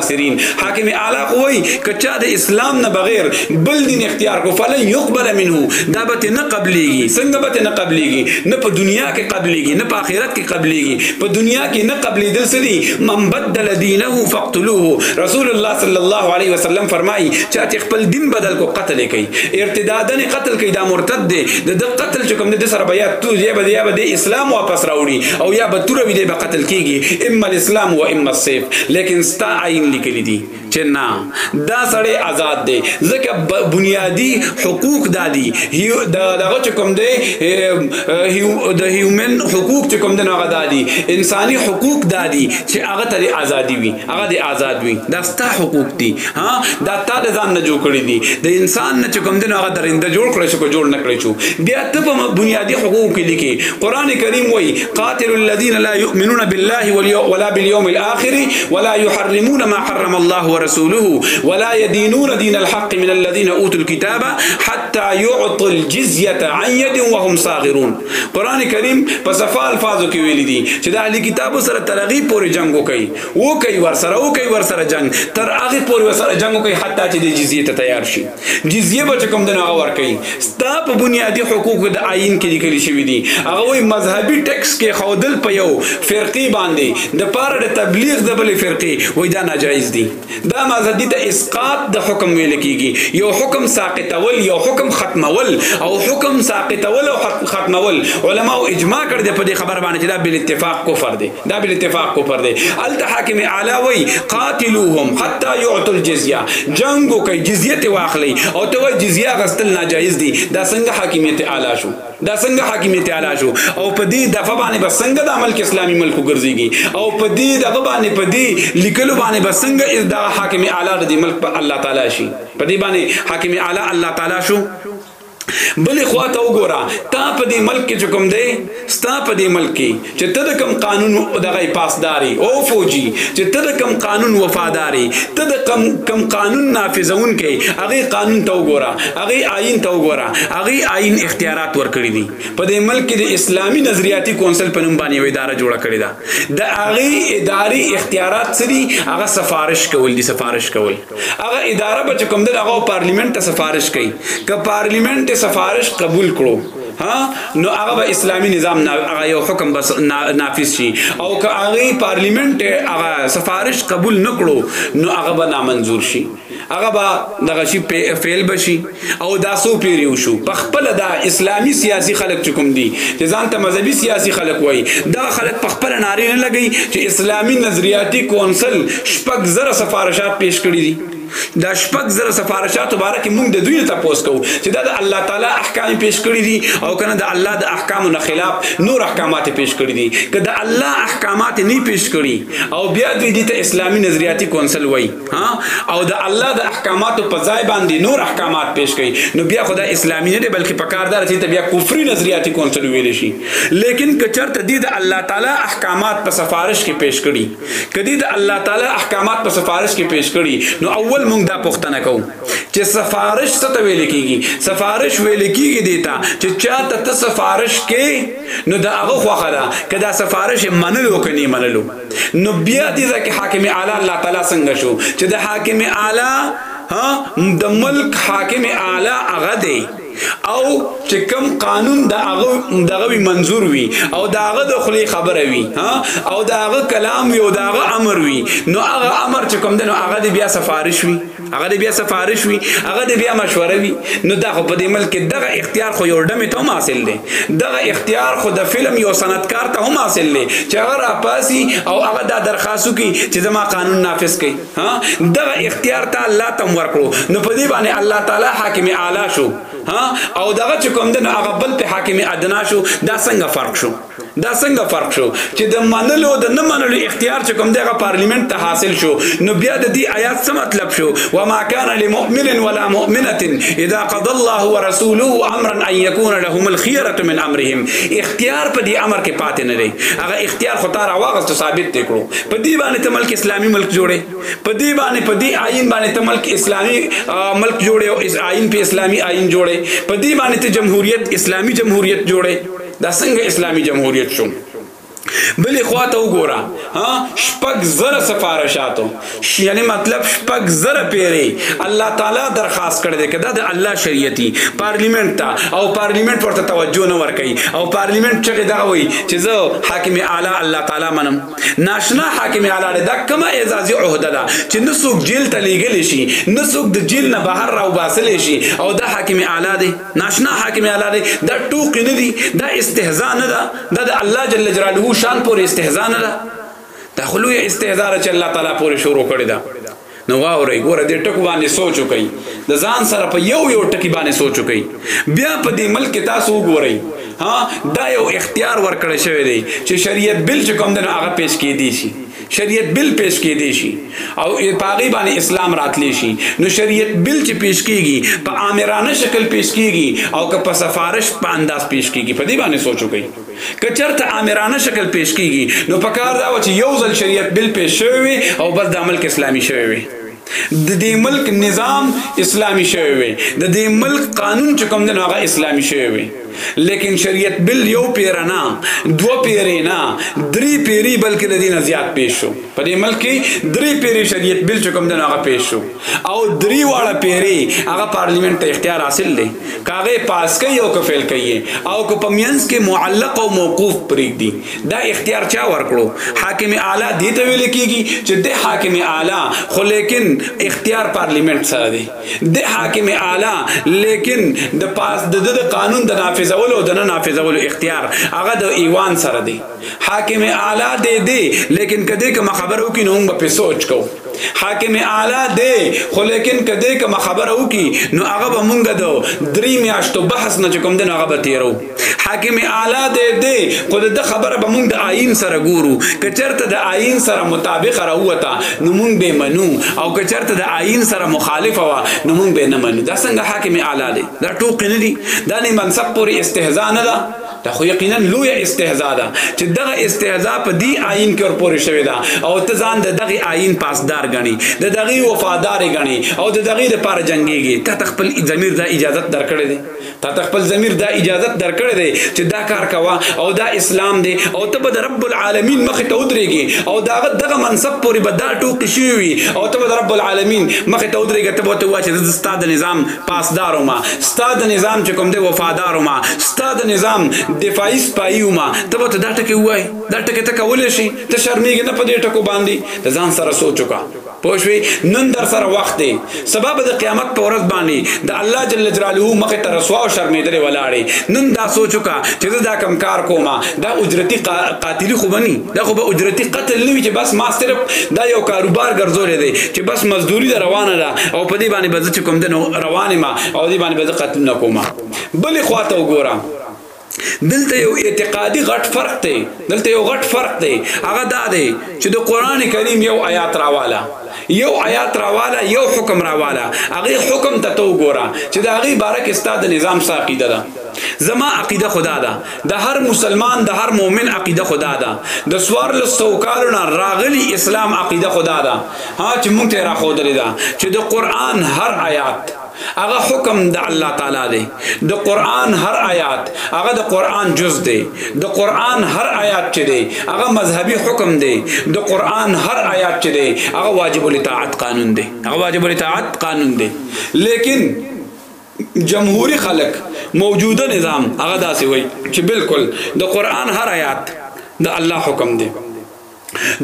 ناصرین حاکم اعلی خو وای کچا د اسلام نه بغیر بل دین اختیار کو فلن يقبل منه دا به نه قبليږي څنګه به نه قبليږي نه په دنیا کې قبليږي نه په آخرت کې قبليږي په دنیا کې نه قبليدل سدي من بدل دينه فقتلوه رسول الله صلی الله علیه وسلم فرمایي چې خپل دین بدل کو قتل کوي ارتدادن قتل کوي دا مرتد دی د قتل چې کوم د سره بیا تو یا به اسلام واپس راوړي او یا به تور وي قتل کیږي اما الاسلام و اما السيف لیکن ستا عین لیکلی دي چې نه دا سړی آزاد دی ځکه بنیادی حقوق دادي دا دغه چې کوم دی د هیومن حقوق چې کوم دی هغه دادي انساني حقوق دادي چې هغه ته ازادي وي هغه دی آزاد وي دا ستا حقوق دي ها دا تا د ځان نه جوړ کړی دي د انسان نه چکم دین هغه درنده جوړ کړی شو جوړ نه کړی شو بیا ته په بنیادی حقوق کې لیکي قران کریم وای قاتل الذين لا يؤمنون بالله ولا باليوم الاخر ولا يحرمون ما حرم الله ورسوله ولا يدينون دين الحق من الذين اوتوا الكتاب حتى يعطوا الجزيه عن يد وهم صاغرون قران کریم په صفه الفاظو کې ویل دي چې د اهلي کتابو سره ترغی پورې جنگ وکي او کوي ور سره او کوي ور سره جنگ تر هغه پورې ور سره جنگ وکي حتی چې د جزیه ته تیار شي جزیه به کوم دنه غور کوي ستا په بنیادی حقوق د آئین کې لیکل شوی دي هغه وي مذهبي ټیکس کې خودل په یو فرقي باندې د پاره د تبلیغ د بلې فرقي وای دا ناجایز دي دا مازدی ته اسقاط د حکم ویل کیږي یو حکم ساقطول یو حکم ختمول او حکم ساقطول او ختمول علما او اجماع کړ دې په دې خبر باندې چې دا بل اتفاق کفر دی دا بل اتفاق کفر دی الته حاکم اعلی وی قاتلوهم حتا يعطوا الجزيه جنگو کوي جزيه ته واخلي او ته جزيه غستل ناجایز دي دا څنګه حاکمیت اعلی شو دا څنګه حاکمیت اعلی شو او په دې دفعه باندې به څنګه د ملک اسلامي ملک ګرځيږي او په دې دغه باندې په دې لیکلو باندې به څنګه دا حاکم اعلی د ملک په الله تعالی شي په دې باندې حاکم اعلی الله تعالی شو بلې خوا ته وګوره تا په دې ملک کې کوم دی ستا په دې ملک کې چې ته د کم قانون دغه پاسداري او فوجي چې ته د کم قانون وفاداري ته د کم کم قانون نافذون کې هغه قانون ته وګوره هغه آئین ته وګوره هغه آئین اختیارات ورکړي دي په دې ملک کې د اسلامي نظریاتي کونسل په نوم باندې یو اداره جوړه کړې ده د هغه اداري اختیارات څه دي هغه سفارش کول دي سفارش کول هغه اداره به کوم د هغه پارلیمنت ته سفارش کوي که پارلیمنت سفارش قبول کړو ها نو هغه به اسلامي نظام نه هغه یو حکم بس نافذ شي او که هغه پارلیمنت هغه سفارش قبول نکړو نو هغه به نامنظور شي هغه به دغه شي فعل بشي او دا سو پیریو شو په خپل دا اسلامي سیاسي خلک چکم دي چې ځان ته مذهبي سیاسي خلک وای دا خلک په خپل ناری نه لګي چې اسلامي نظریاتي کونسل شپږ زره سفارشات پیش کړی دي دا شپږ زره سفارشاتو باره کې موږ د دوی نه تاسو کوو چې دا د الله تعالی احکام پیش کړی دي او کنه د الله د احکامو نه خلاف نور احکامات پیش کړی دي که د الله احکامات نه پیش کړي او بیا دوی دي ته اسلامي نظریاتي کونسل وای ها او د الله د احکاماتو په ځای باندې نور احکامات پیش کړي نو بیا خدا اسلامي نه دی بلکې په کار دار چې ته بیا کفري نظریاتي کونسل ویل شي لیکن که چرته دي د الله تعالی احکامات په سفارش کې پیش کړي کدی د الله تعالی احکامات په سفارش کې پیش کړي نو اول موږ دا پوښتنه کوو چې سفارش څه ته ویل کیږي سفارش ویل کیږي دیتا چې چاته ته سفارش کې نو دا هغه خوخه ده کدا سفارش منلو کني منلو نو بیا دې ځکه حاکم اعلی الله تعالی څنګه شو چې د حاکم اعلی ها د ملک حاکم اعلی هغه دی او چې کوم قانون دا هغه دغه وی منظور وی او دا هغه د خلی خبره وی ها او دا هغه کلام وی او دا هغه امر وی نو هغه امر چې کوم دنو هغه دی بیا سفارش وی هغه دی بیا سفارش وی هغه دی بیا مشوره وی نو دا خو په دې ملک کې دغه اختیار خو یو ډمه ته حاصل دی دغه اختیار خو د فلم یو صنعتکار ته هم حاصل دی چې هغه راپاسی او هغه دا درخواست کوي چې زما قانون نافذ کړي ها دغه اختیار ته الله تم ورکړو نو په دې باندې الله تعالی حاکم اعلی شو ها او دغه چې کوم دنو هغه بل په حاکم ادنا شو دا څنګه فرق شو دا څنګه فرق شو چې د منلو د نه منلو اختیار چې کوم دغه پارلیمنت ته حاصل شو نو بیا د دې آیات څه مطلب شو و ما کان للمؤمن ولا مؤمنه اذا قضى الله ورسوله امرا ان يكون لهم الخيره من امرهم اختیار په دې امر کې پاتې نه دی هغه اختیار خو تار واغست ثابت دی کړو په دې باندې ته ملک اسلامي ملک جوړي په دې باندې په دې آئین باندې ته ملک اسلامي ملک جوړي او اس آئین په اسلامي آئین جوړي په دې باندې ته جمهوریت اسلامي جمهوریت جوړي دا څنګه اسلامي جمهوریت شوم بلې خوا ته وګوره ها شپږ زره سفارشاتو یعنی مطلب شپږ زره پیری الله تعالی درخواست کړی دی کدا د الله شریعتي پارلیمنت ته او پارلیمنت ورته توجه نه ورکړي او پارلیمنت چې دغه وي چې زه حاکم اعلی الله تعالی منم ناشنا حاکم اعلی دی دا کومه اعزازي عهده ده چې نه څوک جیل ته لیږل شي نه څوک د جیل نه بهر راوباسل شي او دا حاکم اعلی دی ناشنا حاکم اعلی دی دا ټوکی نه دی دا استهزاء نه ده دا د الله جل جلاله شان پورې استهزاء نه ده دا خلوی استهزاء چې الله تعالی پورې شروع کړی ده نو واوري ګوره دې ټکو باندې سوچ وکړئ د ځان سره په یو یو ټکی باندې سوچ وکړئ بیا په دې ملک کې تاسو وګورئ ها دا یو اختیار ورکړی شوی دی چې شریعت بل چې کوم دنو هغه پیش کې دی شي شریعت بل پیش کې دی شي او پاغي باندې اسلام راتلی شي نو شریعت بل چې پیش کیږي په آمرانه شکل پیش کیږي او که په سفارش په انداز پیش کیږي په دې باندې سوچ وکړئ که چرته آمرانه شکل پیش کیږي نو په کار دا و چې یو ځل شریعت بل پیش شوی وي او بس دا ملک اسلامي شوی وي د دې ملک نظام اسلامی شوی وي د دې ملک قانون چې کوم دی هغه اسلامی شوی وي لیکن شریعت بل یو پیرنا دو پیرینا دری پیری بلکې د دینه زیات پیښ شو په دې ملک کې درې پیری شریعت بل چې کوم دی هغه پیش شو او درې واړه پیری هغه پارلیمنت ته اختیار حاصل دی کاغه پاس کوي او کفیل کوي او کو په مینس کې معلق او موقوف پرېږدي دا اختیار چا ورکړو حاکم اعلی دې ته ویل کیږي چې د حاکم اعلی خو لیکن اختیار پارلیمنت سره دی د حاکم اعلی لیکن د پاس د قانون د نافذولو د نه نافذولو اختیار هغه د ایوان سره دی حاکم اعلی دې دې لیکن کدی کوم خبرو کې نو موږ په سوچ کو حاکم اعلی دې خو لیکن کدی کوم خبرو کې نو هغه به موږ دو درې میاشتو بحث نه کوم دنه هغه به تیرو حاکم اعلی دې دې خو د خبره به موږ د آئین سره ګورو کچرته د آئین سره مطابق راوته نو موږ به منو او کچرته د آئین سره مخالف وا نو موږ به نه منو دا څنګه حاکم اعلی دې دا ټوک نه دي دا نه منصب پوری استهزاء نه ده دا خو یقینا لویه استهزا ده چې دغه استهزا په دې آئین کې ورپورې شوې ده او ته ځان د دغه آئین پاسدار ګڼي د دغه وفادار ګڼي او د دغه لپاره جنگيږي ته تخپل ضمیر دا اجازه درکړې ده ته تخپل ضمیر دا اجازه درکړې ده چې دا کار کوا او دا اسلام دی او ته به رب العالمین مخ ته ودرېږي او دا دغه منصب پورې به دا ټوکی شي او ته به رب العالمین مخ ته ودرېږي ته به ته واچې د استاد نظام پاسدارو ما ستا د نظام چې کوم دی وفادارو ما ستا د نظام دفاعي سپایو ما ته به ته دا ټکی ووایې دا ټکی ته کولی شي ته شرمېږې نه په دې ټکو باندې د ځان سره سوچ وکړه پوه شوې نن در سره وخت دی سبا به د قیامت په ورځ باندې د الله جل جلاله مخې ته رسوا او شرمېدلې ولاړې نن دا سوچ وکړه چې زه دا کم کار کوم دا اجرتي قاتلي خو بني دا خو به اجرتی قتل نه وي چې بس ما صرف دا یو کاروبار ګرځولې دی چې بس مزدوري ده روانه ده او په دې باندې بزه چې کوم دنو روانه ما او دې باندې بزه قتل نه کومه بلې خواته وګورم دلته یو اعتقادي غټ فرق دی دلته یو غټ فرق دی هغه دا دی چې د قران کریم یو آیات راواله یو آیات راواله یو حکم راواله هغه حکم ته تو ګوره چې دا هغه بارک استاد نظام ساقیده ده زما عقیده خدا ده د هر مسلمان د هر مؤمن عقیده خدا ده د سوار له سوکالو نه راغلی اسلام عقیده خدا ده ها چې مونږ ته را خودلې ده چې د قران هر آیات هغه حکم د الله تعالی دی د قران هر آیات هغه د قران جز دی د قران هر آیات چې دی هغه مذهبي حکم دی د قران هر آیات چې دی هغه واجب الاطاعت قانون دی هغه واجب الاطاعت قانون دی لیکن جمهوری خلک موجوده نظام هغه داسې وای چې بالکل د قران هر آیات د الله حکم دی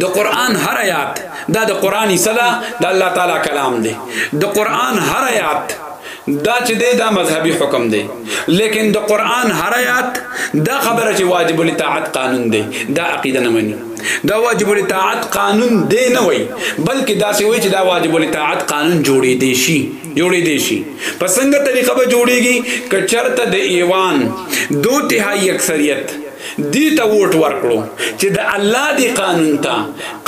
د قران هر آیات دا د قران صدا د الله تعالی کلام دی د قران هر آیات دا چې دی دا مذهبي حکم دی لیکن د قران هر آیات دا خبره چې واجب الاطاعت قانون دی دا عقیده نه مني دا واجب الاطاعت قانون دی نه وای بلکې دا څه وای چې دا واجب الاطاعت قانون جوړې دی شي جوړې دي شي په څنګه طریقه به جوړيږي کچرته د ایوان دو تهایی اکثریت دی ته ووټ ورکړو چې د الله دی قانون ته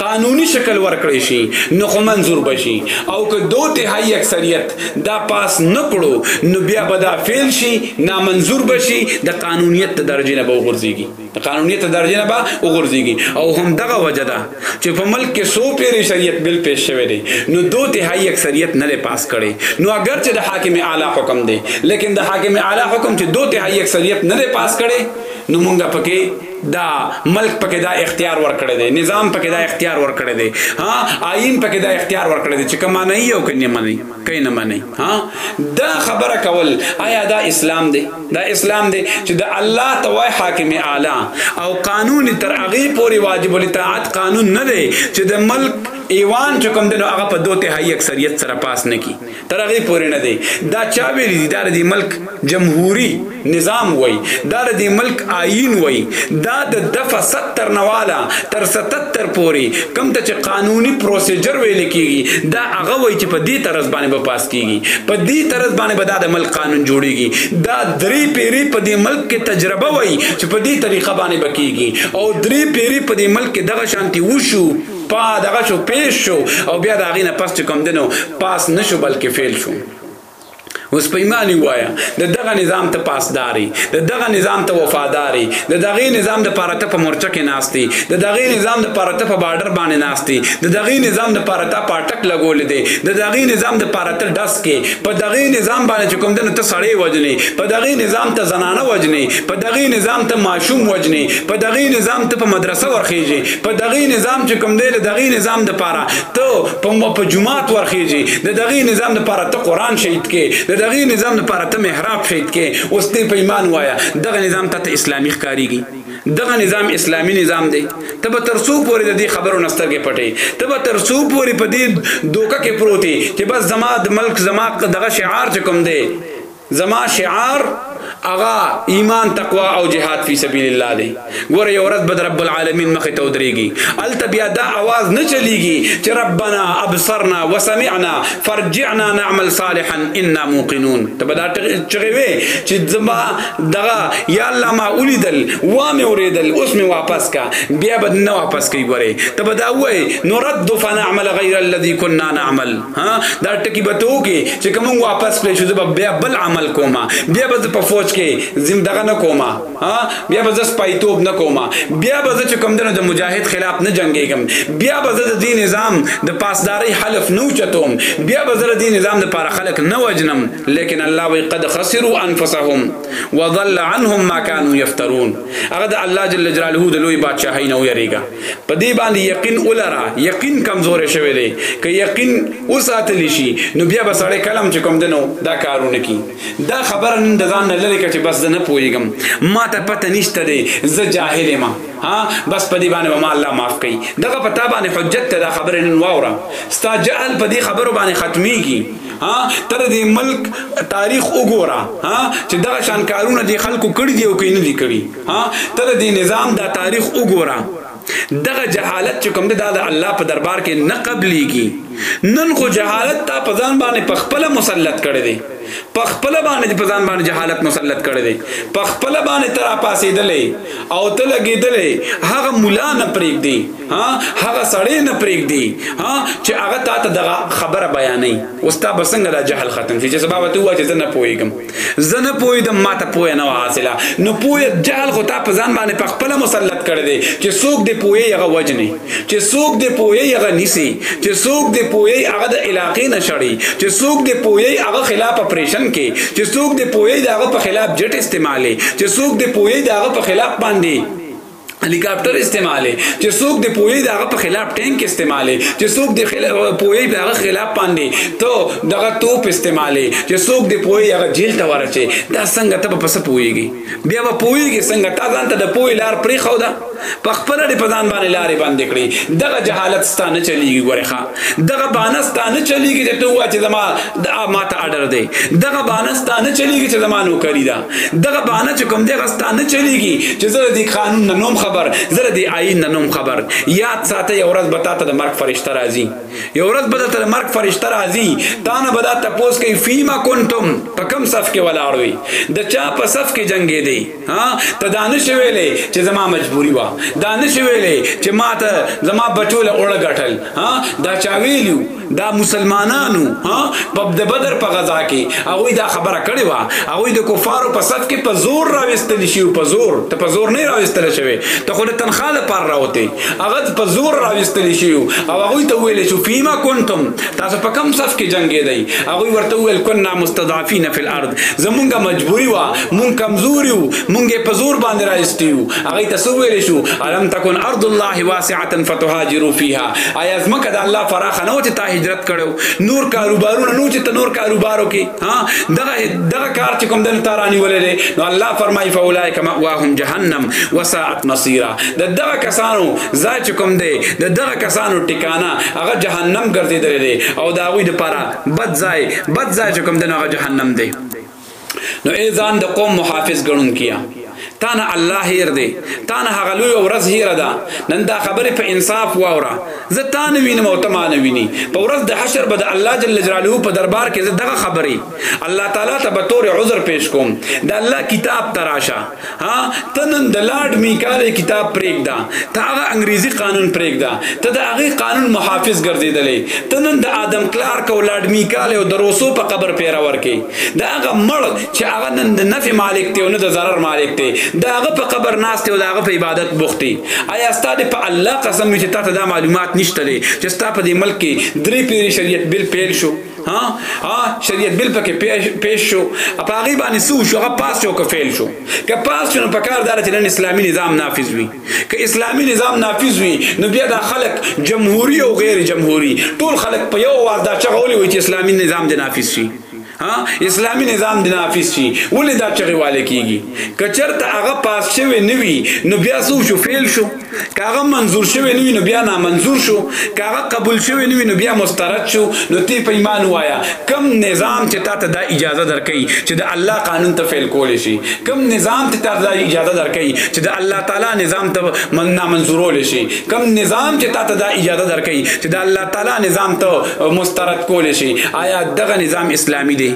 قانوني شکل ورکړی شي نو خو منظور بشي او که دو تهایی اکثریت دا پاس نکړو نو بیا به دا فیل شي نامنظور بشي د قانونیت درجه نه به وغورځيږي د قانونیت درجه نه به وګرځيږي او هم دغه وجه ده چې په ملک کې سو پیری شریعت بل پیش شوی دی نو دو تهایی اکثریت نه لري پاس کړي نو اگر چې د حاکم اعلی حکم دی لیکن د حاکم اعلی حکم چې دو تهایی اکثریت نه لري پاس کړي نو مونږه پکې دا ملک پکې دا اختیار ورکړی دی نظام پکې دا اختیار ورکړی دی ها آئین پکې دا اختیار ورکړی دی چې کمانه یو کنه منی کای نه منی ها دا خبره کول آیا دا اسلام دی دا اسلام دی چې د الله توای حاکم اعلی او قانون تر هغه پورې واجب الاطاعت قانون نه دی چې د ملک ایوان چې کوم دنو هغه په دوه تهایی اکثریت سره پاس نه کی تر هغه پورې نه دی دا چا ویل دی دا د ملک جمهوري نظام وایي دا د دې ملک آیین وایي دا د دفع ستر نه واله تر ستتر پورې کوم ته چې قانوني پروسیجر ویل کیږي دا هغه وایي چې په دې طرز باندې به پاس کیږي په دې طرز باندې به دا د ملک قانون جوړیږي دا درې پیرې په دې ملک کې تجربه وایي چې په دې طریقه باندې به کیږي او درې پیرې په دې ملک کې دغه شانتي وشو پا دغه شو پیش شو او بیا د هغې نه پس چې کوم دنو پاس نشو بلکې فیل شو اوس په ایمان وایا د دغه نظام ته پاسداري د دغه نظام ته وفاداري د دغه نظام د پارته په مورچه کې ناشتي د دغه نظام د پارته په بارډر باندې ناشتي د دغه نظام د پارته پاټک لګول دي د دغه نظام د پارته دس کې په دغه نظام باندې چې کوم دنه ته سړی وجني په دغه نظام ته زنانه وجني په دغه نظام ته ماشوم وجني په دغه نظام ته په مدرسه ورخیږي په دغه نظام چې کوم دی د دغه نظام د پاره ته په په جمعات ورخیږي د دغه نظام لپاره ته قران شهید کې د دغه نظام لپاره ته محراب شهید کې اوس دې په ایمان وایا دغه نظام ته اسلامي ښکاریږي دغه نظام اسلامی نظام دی ته به تر څو پورې د دې خبرو نسترګې پټې ته به تر څو پورې په دې دوکه کې پروتي چې بس زما د ملک زما دغه شعار چې کوم دی زما شعار اغا ایمان تقوا او جهاد فی سبیل الله دی ګوره یو ورځ بد رب العالمین مخ ته ودرېږي الته بیا دا आवाज نه چلیږي چې ربنا ابصرنا وسمعنا فرجعنا نعمل صالحا انا موقنون ته به دا چغې وې چې زما دغه یا الله ما ولیدل وا مې اورېدل اوس مې واپس کا بیا به نه واپس کوي ګوره ته به دا وایي نرد فنعمل غیر الذي كنا نعمل ها دا ټکی به ته وکې چې کوم واپس پلی شو زه به بیا بل عمل کوما بیا به په فوج کې زم دغه نه کوما ها بیا به زس پایتوب نه کوما بیا به چې کوم دنه د مجاهد خلاف نه جنگېږم بیا به د دې نظام د پاسداري حلف نو چتوم بیا به د دې نظام د پر خلک نه وجنم لیکن الله وی قد خسروا انفسهم وضل عنهم ما كانوا يفترون هغه د الله جل جلاله د لوی بادشاہي نه ویریږي په دې باندې یقین ولره یقین کمزورې شوی دی که یقین وساتل شي نو بیا به سړی کلم چې کوم دنو دا کارونه کی دا خبره نن د ځان نه لری کچې بس زه نه پوهیږم ما ته پته نشته دی زه جاهل ما ها بس په دې باندې ما الله معاف کړي دغه پتا باندې حجت ته دا خبره نن واوره ستا جهل په دې خبرو باندې ختميږي ها تر دې ملک تاریخ وګوره ها چې دغه شان کارونه دي خلکو کړی دی او کینې دي کړی ها ته د دې نظام دا تاریخ وګوره دغه جهالت چې کوم دا د الله په دربار کې نه قبليږي نن خو جهالت تا په ځان باندې په خپل مسلط کړی دی په خپل باندې په ځان باندې جهالت مسلط کړی دی په خپل باندې تر پاسېدلې او ته لګېدلې هغه مولا نه پرېګ دی ها هغه سړی نه پرېګ دی ها چې هغه تا ته دغه خبره بیانې اوستا بسنګ دا جهل ختم شي چې سبب ته وایي چې نه پويګم زه نه پوهېدم ما ته پوهه نه وه حاصله نو پوهه جهل خو تا په ځان باندې په خپله مسلط کړی دی چې څوک دې پوهې هغه وجنې چې څوک دې پوهې هغه نیسي چې څوک دې پوهې هغه د علاقې نه شړي چې څوک دې پوهې هغه خلاف اپریشن کې چې څوک دې پوهې د هغه په خلاف جټ استعمالي چې څوک دې پوهې د هغه په خلاف باندې هلیکاپټر استعمالي چې څوک د پوهې دغه په خلاف ټانک استعمالي چې څوک د پوهې دغه خلاف باندې ته دغه توپ استعمالي چې څوک د پوهې هغه جیل ته ورچي دا څنګه ته په څه پوهېږي بیا به پوهېږي څنګه تا ځان ته د پوهې لار پرې خو ده په خپل لري په ځان باندې لارې باندې کړې دغه جهالت ستانه چلیږي ګورې ښا دغه بانس تا نه چلیږي چې ته وا چې زما د ما ته اډر دی دغه بانس تا نه چلیږي چې زما نوکری ده دغه بانه چې کوم دغه ستا نه چلیږي چې زه د قانون نه نوم خبر زه د آئین نه نوم خبر یاد ساته یو ورځ به تا ته د مرګ فرشته راځي یو ورځ به ته د مرګ فرشته راځي تا نه به دا تپوس کوي فیما کنتم په کوم صف کې ولاړ وي د چا په صف کې جنګې دی ها ته دا نشې ویلې چې زما مجبوري وه دا نشې ویلې چې ما ته زما بچو له اوړه ګټل ها دا چا ویلیو دا مسلمانانو ها په د بدر په غزا کې هغوی دا خبره کړې وه هغوی د کفارو په صف کې په زور راوستل شي په زور ته په زور نه راوستل شوی ته خو د تنخوا لپاره راوته هغه په زور راوستل شي او هغوی ته ویل شو فیما کنتم تاسو په کم صف کې جنگېدئ هغوی ورته ویل کنا مستضعفین فی زمونږه مجبوری وا مونږ کمزوري وو مونږ په زور باندې راځتیو هغه ته سو ویل شو الم تکون ارض الله واسعه فتهاجروا فيها آیا زمکه د الله فراخ نه وته ته هجرت کړو نور کاروبارونه نو چې ته نور کاروبارو کې ها دغه دغه کار چې کوم دل تارانی ولې نو الله فرمای فاولائک مأواهم جهنم وساعت مصيرا د دغه کسانو ځای چې کوم دی د دغه کسانو ټکانه هغه جهنم ګرځیدل دي او دا وی د پاره بد ځای بد ځای چې کوم دی نو هغه جهنم دی نو ای ځان د قوم محافظ ګڼون کیا تا نه الله هیر دی تا نه هغه لوی ورځ هیر ده نن دا خبره په انصاف واوره زه تا نه وینم او ته ما نه ویني په ورځ د حشر به د الله جل جلاله په دربار کې زه دغه خبرې الله تعالی ته به تور عذر پیش کوم د الله کتاب تراشه ها ته نن د لارډ میکالې کتاب پرېږده ته هغه انګریزي قانون پرېږده ته د هغې قانون محافظ ګرځېدلی ته نن د آدم کلارک او لارډ میکالې او د روسو په قبر پیره ورکې د هغه مړ چې هغه نن د نفع مالک دی او نه د ضرر مالک دی د هغه په قبر ناست او د هغه په عبادت بوخت دی آیا ستا دې په الله قسم وي چې تا ته دا معلومات نشته دی چې ستا په دې ملک کې درې پیرې شریعت بل پیل شو ها ها شریعت بل پکې پیش پیش شو په هغه باندې سو شو هغه پاس شو که فیل شو که پاس شو نو په کار دار چې نن اسلامي نظام نافذ وي که اسلامي نظام نافذ وي نو بیا د خلک جمهوریت او غیر جمهوریت ټول خلک په یو واز دا چغولي وي چې اسلامي نظام د نافذ شي ها اسلامي نظام د نافذ شي ولې دا چغواله کیږي کچرته هغه پاس شوی نوي نو بیا سو شو فیل شو کاغه منظور شوی نوی نو بیا نامنظور شو کاغه قبول شوی نوی نو بیا مسترد شو نو تی په ایمان وایا کم نظام چې تاته دا اجازه درکې چې د الله قانون ته فعل کول شي کم نظام چې تاته دا اجازه درکې چې د الله تعالی نظام ته من نامنظورول شي کم نظام چې تاته دا اجازه درکې چې د الله تعالی نظام ته مسترد کول شي آیا دغه نظام اسلامي دی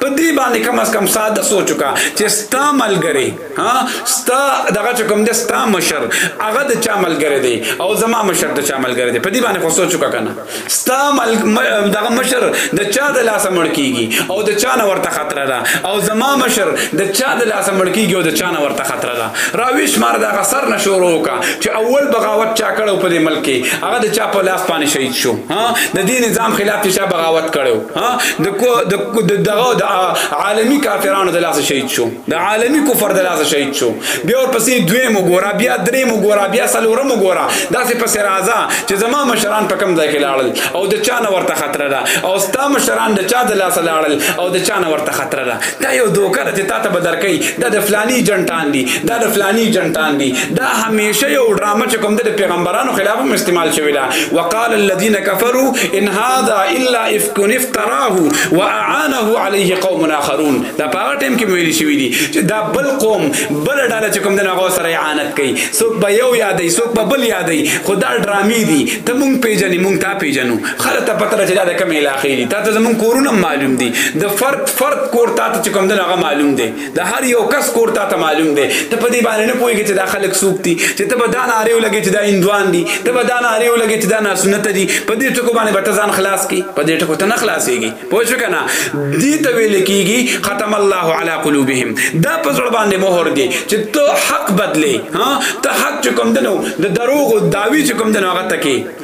په دې باندې کم از کم ساده سوچ وکا چې ستا ملګری ها ستا دغه چې کوم د ستا مشر هغه د چا ملګری دی او زما مشر د چا ملګری دی په دې باندې خو سوچ وکا کنه ستا مل دغه مشر د چا د لاس مړ کیږي او د چا نه ورته خطر ده او زما مشر د چا د لاس مړ کیږي او د چا نه ورته خطر ده راویش مار دغه سر نه شروع وکا چې اول بغاوت چا کړو په دې ملک هغه د چا په لاس باندې شهید شو ها د دې نظام خلاف چې چا بغاوت کړو ها د کو د دغه د عالمی کافرانو د لاسه شهید شو د عالمی کفر د لاسه شهید شو بیا ور پسې دوی مو ګورا بیا درې مو ګورا بیا سلور مو ګورا داسې پسې راځه چې زما مشران په کم ځای کې لاړل او د چا نه ورته خطر ده او ستا مشران د چا د لاسه لاړل او د چا نه ورته خطر ده دا یو دوکه ده چې تا ته به درکوي دا د فلاني جنټان دي دا د فلاني جنټان دي دا همیشه یو ډرامه چې کوم د پیغمبرانو خلاف هم استعمال شوی دا وقال الذين كفروا ان هذا الا افك افتراه واعانه عليه قوم اخرون دا په هغه ټیم کې ویل شوی دي چې دا بل قوم بل ډله چې کوم د هغه سره اعانت کوي څوک به یو یادې څوک به بل یادې خدا ډرامې دي ته مونږ پیژنې مونږ تا پیژنو خره ته پته ده چې دا د کوم علاقې دي تا ته زمون کورونه معلوم دي د فرد فرد کور تا ته کوم دغه هغه معلوم دی د هر یو کس کور تا ته معلوم دی ته په دې باندې نه پوهیږي چې دا خلک څوک دي چې ته به دا نارې ولګې چې دا هندوان دي ته به دا نارې ولګې چې دا ناسنت دي په دې ټکو باندې به ته ځان خلاص کی په دې ټکو ته نه خلاصېږي پوه شو که نه دې ته ویل کېږي ختم الله علی قلوبهم دا په زړه باندې مهر دی چې ته حق بدلې ها ته حق چې کوم دنو د دروغو داوی چې کوم دنو هغه تکي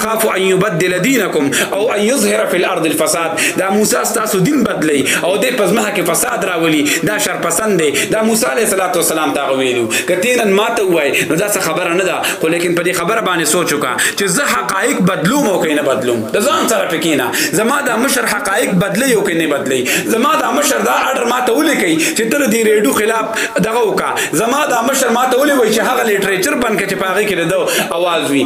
خاف ان يبدل دينكم او ان يظهر في الارض الفساد دا موسی تاسو دین بدلی او د پزما کې فساد راولي دا شر پسند دی دا موسی عليه صلوات و سلام ته ویلو کتینن ماته وای نو دا څه خبره نه ده خو لیکن په دې خبره باندې سوچ وکا چې زه حقایق بدلوم او کینه بدلوم د ځان سره پکینه زما دا مشر حقایق بدلی او کینه بدلی زما دا مشر دا اډر ماته ولیکي چې تر دې ریډو خلاف دغه وکا زما دا مشر ماته ولې وای چې هغه لیټریچر بن کې چې پاغه کې د اواز وی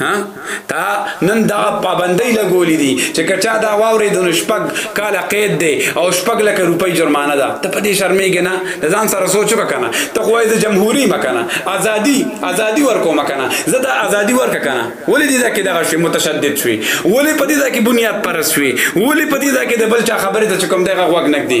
ها تا نن دا پابندۍ لګولې دي چې کچا دا واورې د شپږ کال قید دی او شپږ لک روپۍ جرمانه ده ته په دې شرمېږې نه د ځان سره سوچ وکنه ته خو د جمهوریت مکنه ازادي ازادي ورکو مکنه زه دا ازادي ورک کنه ولې دې دا کې دغه شی متشدد شوی ولې په دې دا کې بنیاد پرس شوی ولې په دې دا کې د بل چا خبره ته کوم دغه غوږ نګدي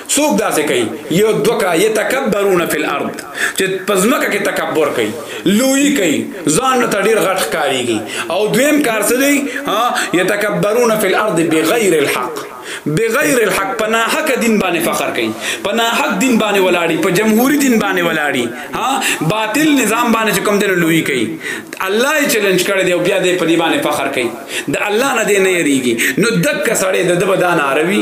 څوک داسې کوي یو دوکا یتکبرون فی الارض چې پزمکه کې تکبر کوي لوی کوي ځان ته ډیر غټ ښکاریږي او دویم کار څه دی ها یتکبرون فی الارض بغیر الحق بغیر الحق پنا حق دین باندې فخر کوي پنا حق دین باندې ولاړی په جمهوریت دین باندې ولاړی ها باطل نظام باندې کوم دین لوی کوي الله یې چیلنج کړی دی او بیا دې په دې باندې فخر کوي د الله نه دې نه یریږي نو دک سړی د دبدان عربي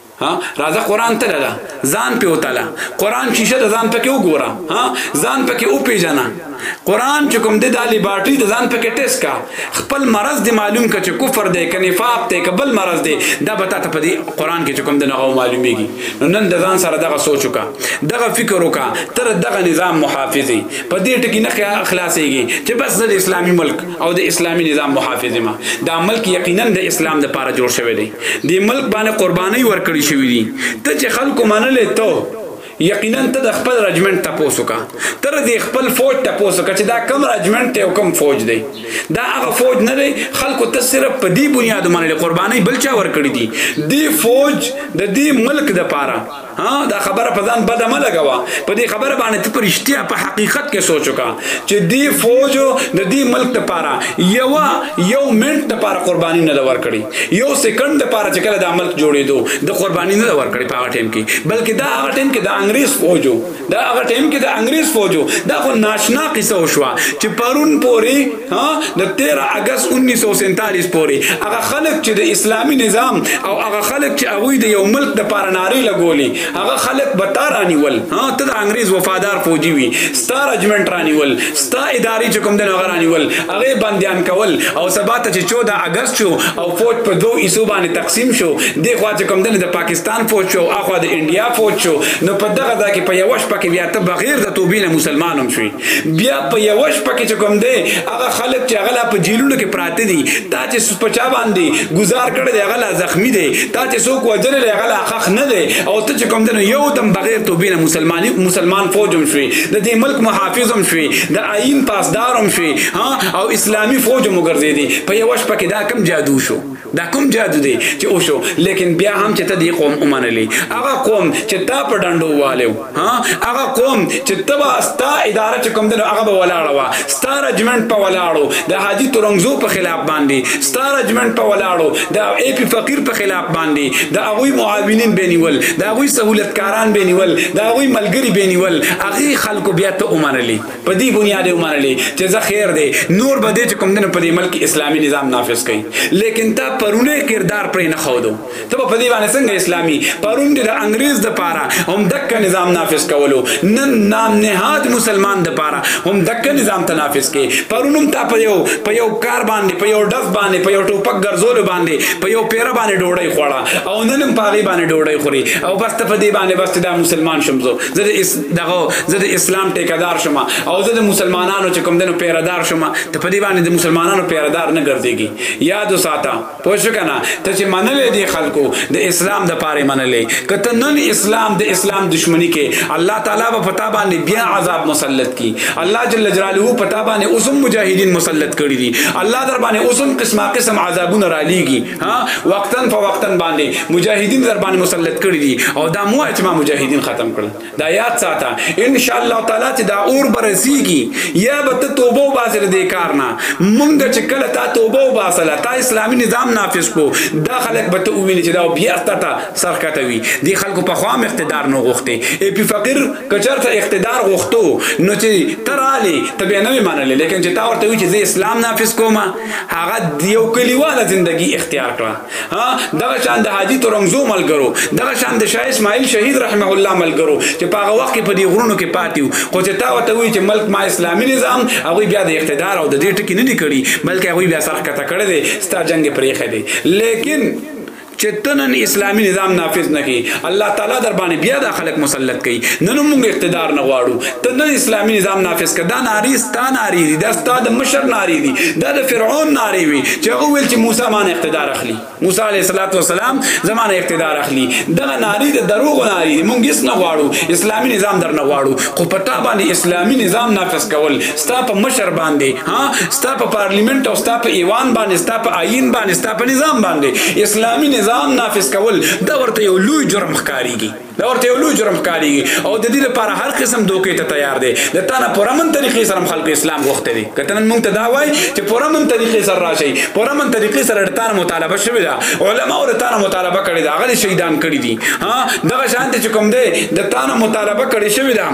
ها راځه قران ته لاله ځان په وتاله قران شیشه د ځان پکې وګوره ها ځان پکې او پیژنه قران چې کوم د دالي باټي د ځان پکې ټیسټ کا خپل مرض دی معلوم کا چې کفر دی ک نفاق دی ک بل مرض دی دا به تاسو په دې قران کې چې کوم د نغو معلومیږي نو نن د ځان سره دغه سوچ وکا دغه فکر وکا تر دغه نظام محافظي په دې ټکی نه خلاصيږي چې بس د اسلامي ملک او د اسلامي نظام محافظ ما دا ملک یقینا د اسلام د پاره جوړ شوی دی د ملک باندې قرباني ورکړي شوې دي ته چې خلکو منلې ته یقینا ته د خپل رجمنټ تاسو کا تر دې خپل فوج تاسو کا چې دا کم رجمنټ ته کم فوج دی دا هغه فوج نه دی خلکو ته صرف په دې بنیاد باندې قرباني بل چا ورکړي دي دی فوج د دې ملک د پاره ها دا خبره په ځان بده مه لګوه په دې خبره باندې ته په رښتیا په حقیقت کې سوچ وکړه چې دې فوج د دې ملک لپاره یو یو منټ لپاره قرباني نه لور کړی یو سکند لپاره چې کله دا ملک جوړېدو د قرباني نه لور کړی په هغه ټیم کې بلکې دا هغه ټیم کې د انګریز فوج دا هغه ټیم کې د انګريز فوجو دا خو ناشنا قصه وشو چې پرون پوري ها د 13 اگست 1947 پوري هغه خلک چې د اسلامي نظام او هغه خلک چې هغه د یو ملک د پاره ناری لګولي هغه خلک به تارانی ول ها ته د انګريز وفادار فوجي وي ستا رجمنټ رانی ول ستا اداري چې کوم د نغرانی ول هغه بنديان کول او سبا ته چې 14 اگست شو او فوج په دوه ایسو باندې تقسیم شو د خوا چې کوم د پاکستان فوج شو او اخوا د انډیا فوج شو نو په دغه ځای کې په یوه شپه کې بیا ته بغیر د توبې نه مسلمان هم شوې بیا په یوه شپه کې چې کوم دی هغه خلک چې هغه لا په جیلونو کې پراته دي تا چې په چا باندې ګزار کړی دی هغه لا زخمي دی تا چې څوک وژلی دی هغه لا ښخ نه دی او ته چې کوم دی نو یو دم بغیر توبې نه مسلماني مسلمان فوج هم شوې د دې ملک محافظ هم شوې د آئین پاسدار هم شوې او اسلامي فوج هم وګرځېدې په یوه شپه کې دا کم جادو شو دا کوم جادو دی چې وشو لیکن بیا هم چې ته دی قوم ومنلې هغه قوم چې تا په ډنډو والو ها هغه قوم چې تبا ستا اداره چې کوم دنو هغه به ولاړه وا ستا رجمنټ په ولاړو د حاجی ترنګزو په خلاف باندې ستا رجمنټ په ولاړو د ای پی فقیر په خلاف باندې د هغه معاونین بنیول د هغه سہولتکاران بنیول د هغه ملګری بنیول هغه خلکو بیا ته ومنلې په دې بنیاد ومنلې چې زه خیر دی نور به دې چې کوم دنه په دې ملک اسلامي نظام نافذ کړي لیکن تا پرونه کردار پرې نه خودو ته په دې باندې څنګه اسلامي پرون دې د انګريز د پاره هم دک نظام نافذ کولو نن نام نهاد مسلمان د پاره هم دک نظام ته نافذ کړي پرونم تا په یو په یو کار باندې په یو ډز باندې په یو ټوپک ګرځول باندې په یو پیر باندې ډوړی خوړه او ننم پاغي باندې ډوړی خوري او بس ته په دې باندې بس دا مسلمان شمزو زه دغه زه د اسلام ټیکدار شوم او زه د مسلمانانو چې کوم دنو پیردار شوم ته په دې باندې د مسلمانانو پیردار نه ګرځيږي یاد وساته پوه شو کنه ته چې منلې دي خلکو د اسلام د پاره منلې کته نن اسلام د اسلام دشمنی کې الله تعالی په پتا باندې بیا عذاب مسلط کی الله جل جلاله پتا باندې اوسم مجاهدین مسلط کړی دي الله در باندې اوسم قسمه قسم عذابونه را لېږي ها وقتن په وقتن باندې مجاهدین در باندې مسلط کړی دي او دا مو چې ما مجاهدین ختم کړل دا یاد ساته ان شاء الله تعالی چې دا اور برسیږي یا به ته توبه وباسل دې کار نه مونږ چې کله تا توبه وباسل تا اسلامي نظام نافذ کو دا خلک به ته وویني چې دا بیا ستاته سرکته وي دي خلکو په خوام اقتدار نه غوښته ای پی فقیر کچرته اقتدار غوښتو نو چې تراله تبه نه منل لیکن چې تا ورته وی چې اسلام نافذ کومه هغه یو کلیواله زندگی اختیار کړه ها دغه شان د حاجی ترنګزو ملګرو دغه شان د شاه اسماعیل شهید رحمه الله ملګرو چې په هغه وخت کې په دې غرونو کې پاتیو خو چې تا وته وی چې ملک ما اسلامي نظام هغه بیا د اقتدار او د دې ټکی نه لیکړي بلکې هغه بیا سرخ کته کړی دی ستا جنگ پرېخه دی لیکن چې تنن اسلامی نظام نافذ نه کی الله تعالی در باندې بیا د خلک مسلط کړي نن موږ اقتدار نه غواړو تنن اسلامی نظام نافذ کړه دا ناری ستا ناری دي دا ستا د مشر ناری دي دا د فرعون ناری وي چې هغه ویل چې موسی باندې اقتدار اخلي موسی علیه السلام زمانه اقتدار اخلي دغه ناری د دروغ ناری دي موږ هیڅ نه غواړو اسلامی نظام در نه غواړو خو پتا باندې اسلامی نظام نافذ کول ستا په مشر باندې ها ستا په پارلیمنت او ستا په ایوان باندې ستا په آئین باندې ستا په نظام باندې اسلامی نظام نافذ کول دا ورته یو لوی جرم ښکاریږي دا ورته یو لوی جرم ښکاریږي او د دې لپاره هر قسم دوکې ته تیار دی د تانه پرمن طریقې سره خلک اسلام غوښته دي کته نن مونږ ته دا وای چې پرمن طریقې سره راشي پرمن طریقې سره د تانه مطالبه شوی دا علما او تانه مطالبه کړی دا غلي شهیدان کړی دي ها دغه شانته چې کوم دی د تانه مطالبه کړی شوی دا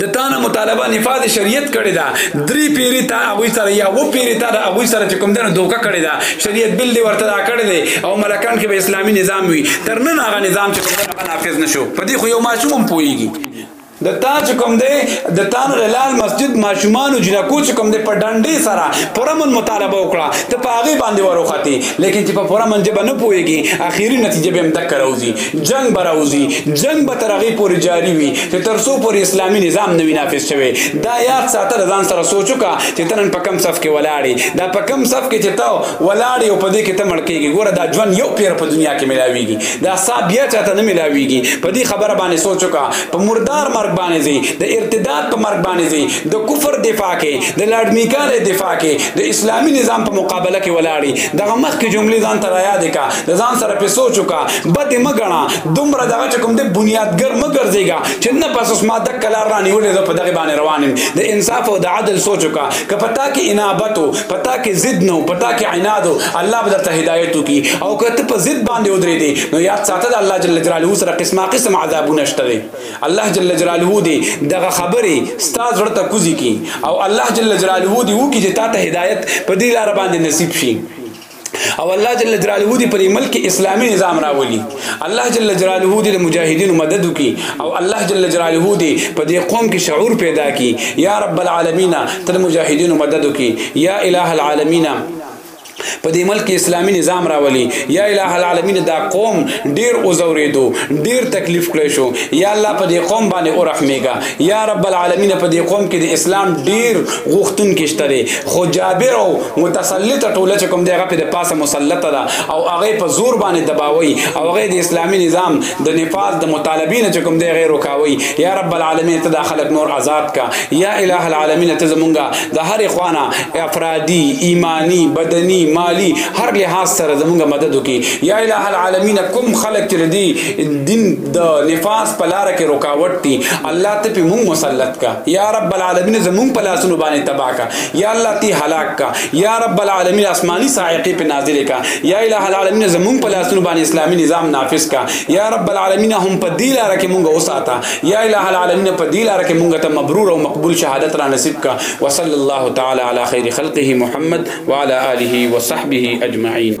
د تا نه مطالبه نفاذ شریعت کړی دا درې پیری تا هغه سره یا و پیری تا د هغه سره چې کوم دنه دوکه کړی دا شریعت بل دی ورته دا کړی دی او ملکان کې به اسلامي نظام وي تر نن هغه نظام چې کوم دنه نافذ نشو په دې خو یو ماشوم هم پويږي د تا چې کوم دی د تان غلال مسجد ماشومان او جنکو چې کوم دی په ډنډې سره پرمن مطالبه وکړه ته په هغه باندې وروختی لیکن چې په پرمن جبه نه پويږي اخیری نتیجه به هم دک راوځي جنگ به راوځي جنگ به تر هغې پورې جاري وي چې تر څو پورې اسلامي نظام نه وي نافذ شوی دا یاد ساته له ځان سره سوچ وکړه چې ته نن په کوم صف کې ولاړې دا په کوم صف کې چې ته ولاړې او په دې کې ته مړ کېږې ګوره دا ژوند یو پیر په دنیا کې میلاویږي دا سا بیا چاته نه میلاویږي په دې خبره باندې سوچ وکړه په مردار مرګ باندې ځي د ارتداد په مرګ باندې ځي د کفر دفاع کې د لاډ میکال دفاع کې د اسلامي نظام په مقابله کې ولاړې دغه مخکې جملې ځان ته را یادې کا د ځان سره په سوچ وکا بد مګنا دومره دغه چې کوم د بنیادګر مګرځيګا چې نه پس اوس ما د کلار را نیولې زه په دغه باندې روان یم د انصاف او د عدل سوچ وکا که پتا کې انابت او پتا کې ضد نه پتا کې عناد الله به درته هدایت وکي او که ته په ضد باندې ودرې دي نو یاد ساته د الله جل جلاله سره قسمه قسم عذابونه شته الله جل جلاله دی دغه خبره ستاسو ورته کوزي کی او الله جل جلاله دی وکي چې تا ته هدایت په دې لار باندې نصیب شي او الله جل جلاله دې پر ملک اسلامي نظام راولي الله جل جلاله دې د مجاهدینو مدد وکړي او الله جل جلاله دې په دې قوم کې شعور پیدا کړي یا رب العالمین تر مجاهدینو مدد وکړي یا الہ العالمین په دې ملک اسلامي نظام راولي یا الہ العالمین دا قوم ډیر اوزوریدو ډیر تکلیف کړی شو یا الله په دې قوم باندې اورحمېګا یا رب العالمین په دې قوم کې د اسلام ډیر غوښتون کې شته دی خو جابر او متسلط ټوله چې کوم دی هغه په پاسه مسلط ده او هغه په زور باندې دباوي او هغه د اسلامي نظام د نفاذ د مطالبین چې کوم دی غیر وکاوي یا رب العالمین ته د خلک نور آزاد کا یا الہ العالمین ته زمونږه د هر خوانه افرادی ایمانی بدنی مالی هر لحاظ سره زمونږه مدد وکي یا الہ العالمین کوم خلک چې دی دین د نفاس په لار کې رکاوټ دي الله ته په مونږ مسلط کا یا رب العالمین زمونږ په لاسونو باندې تباہ کا یا الله تی هلاک کا یا رب العالمین آسمانی صاعقه په نازل کا یا الہ العالمین زمونږ په لاسونو باندې اسلامی نظام نافذ کا یا رب العالمین هم په دې لار کې مونږ وساته یا الہ العالمین په دې لار کې مونږ ته مبرور او مقبول شهادت را نصیب کا وصلی الله تعالی علی خیر خلقه محمد وعلى آله وصحبه اجمعین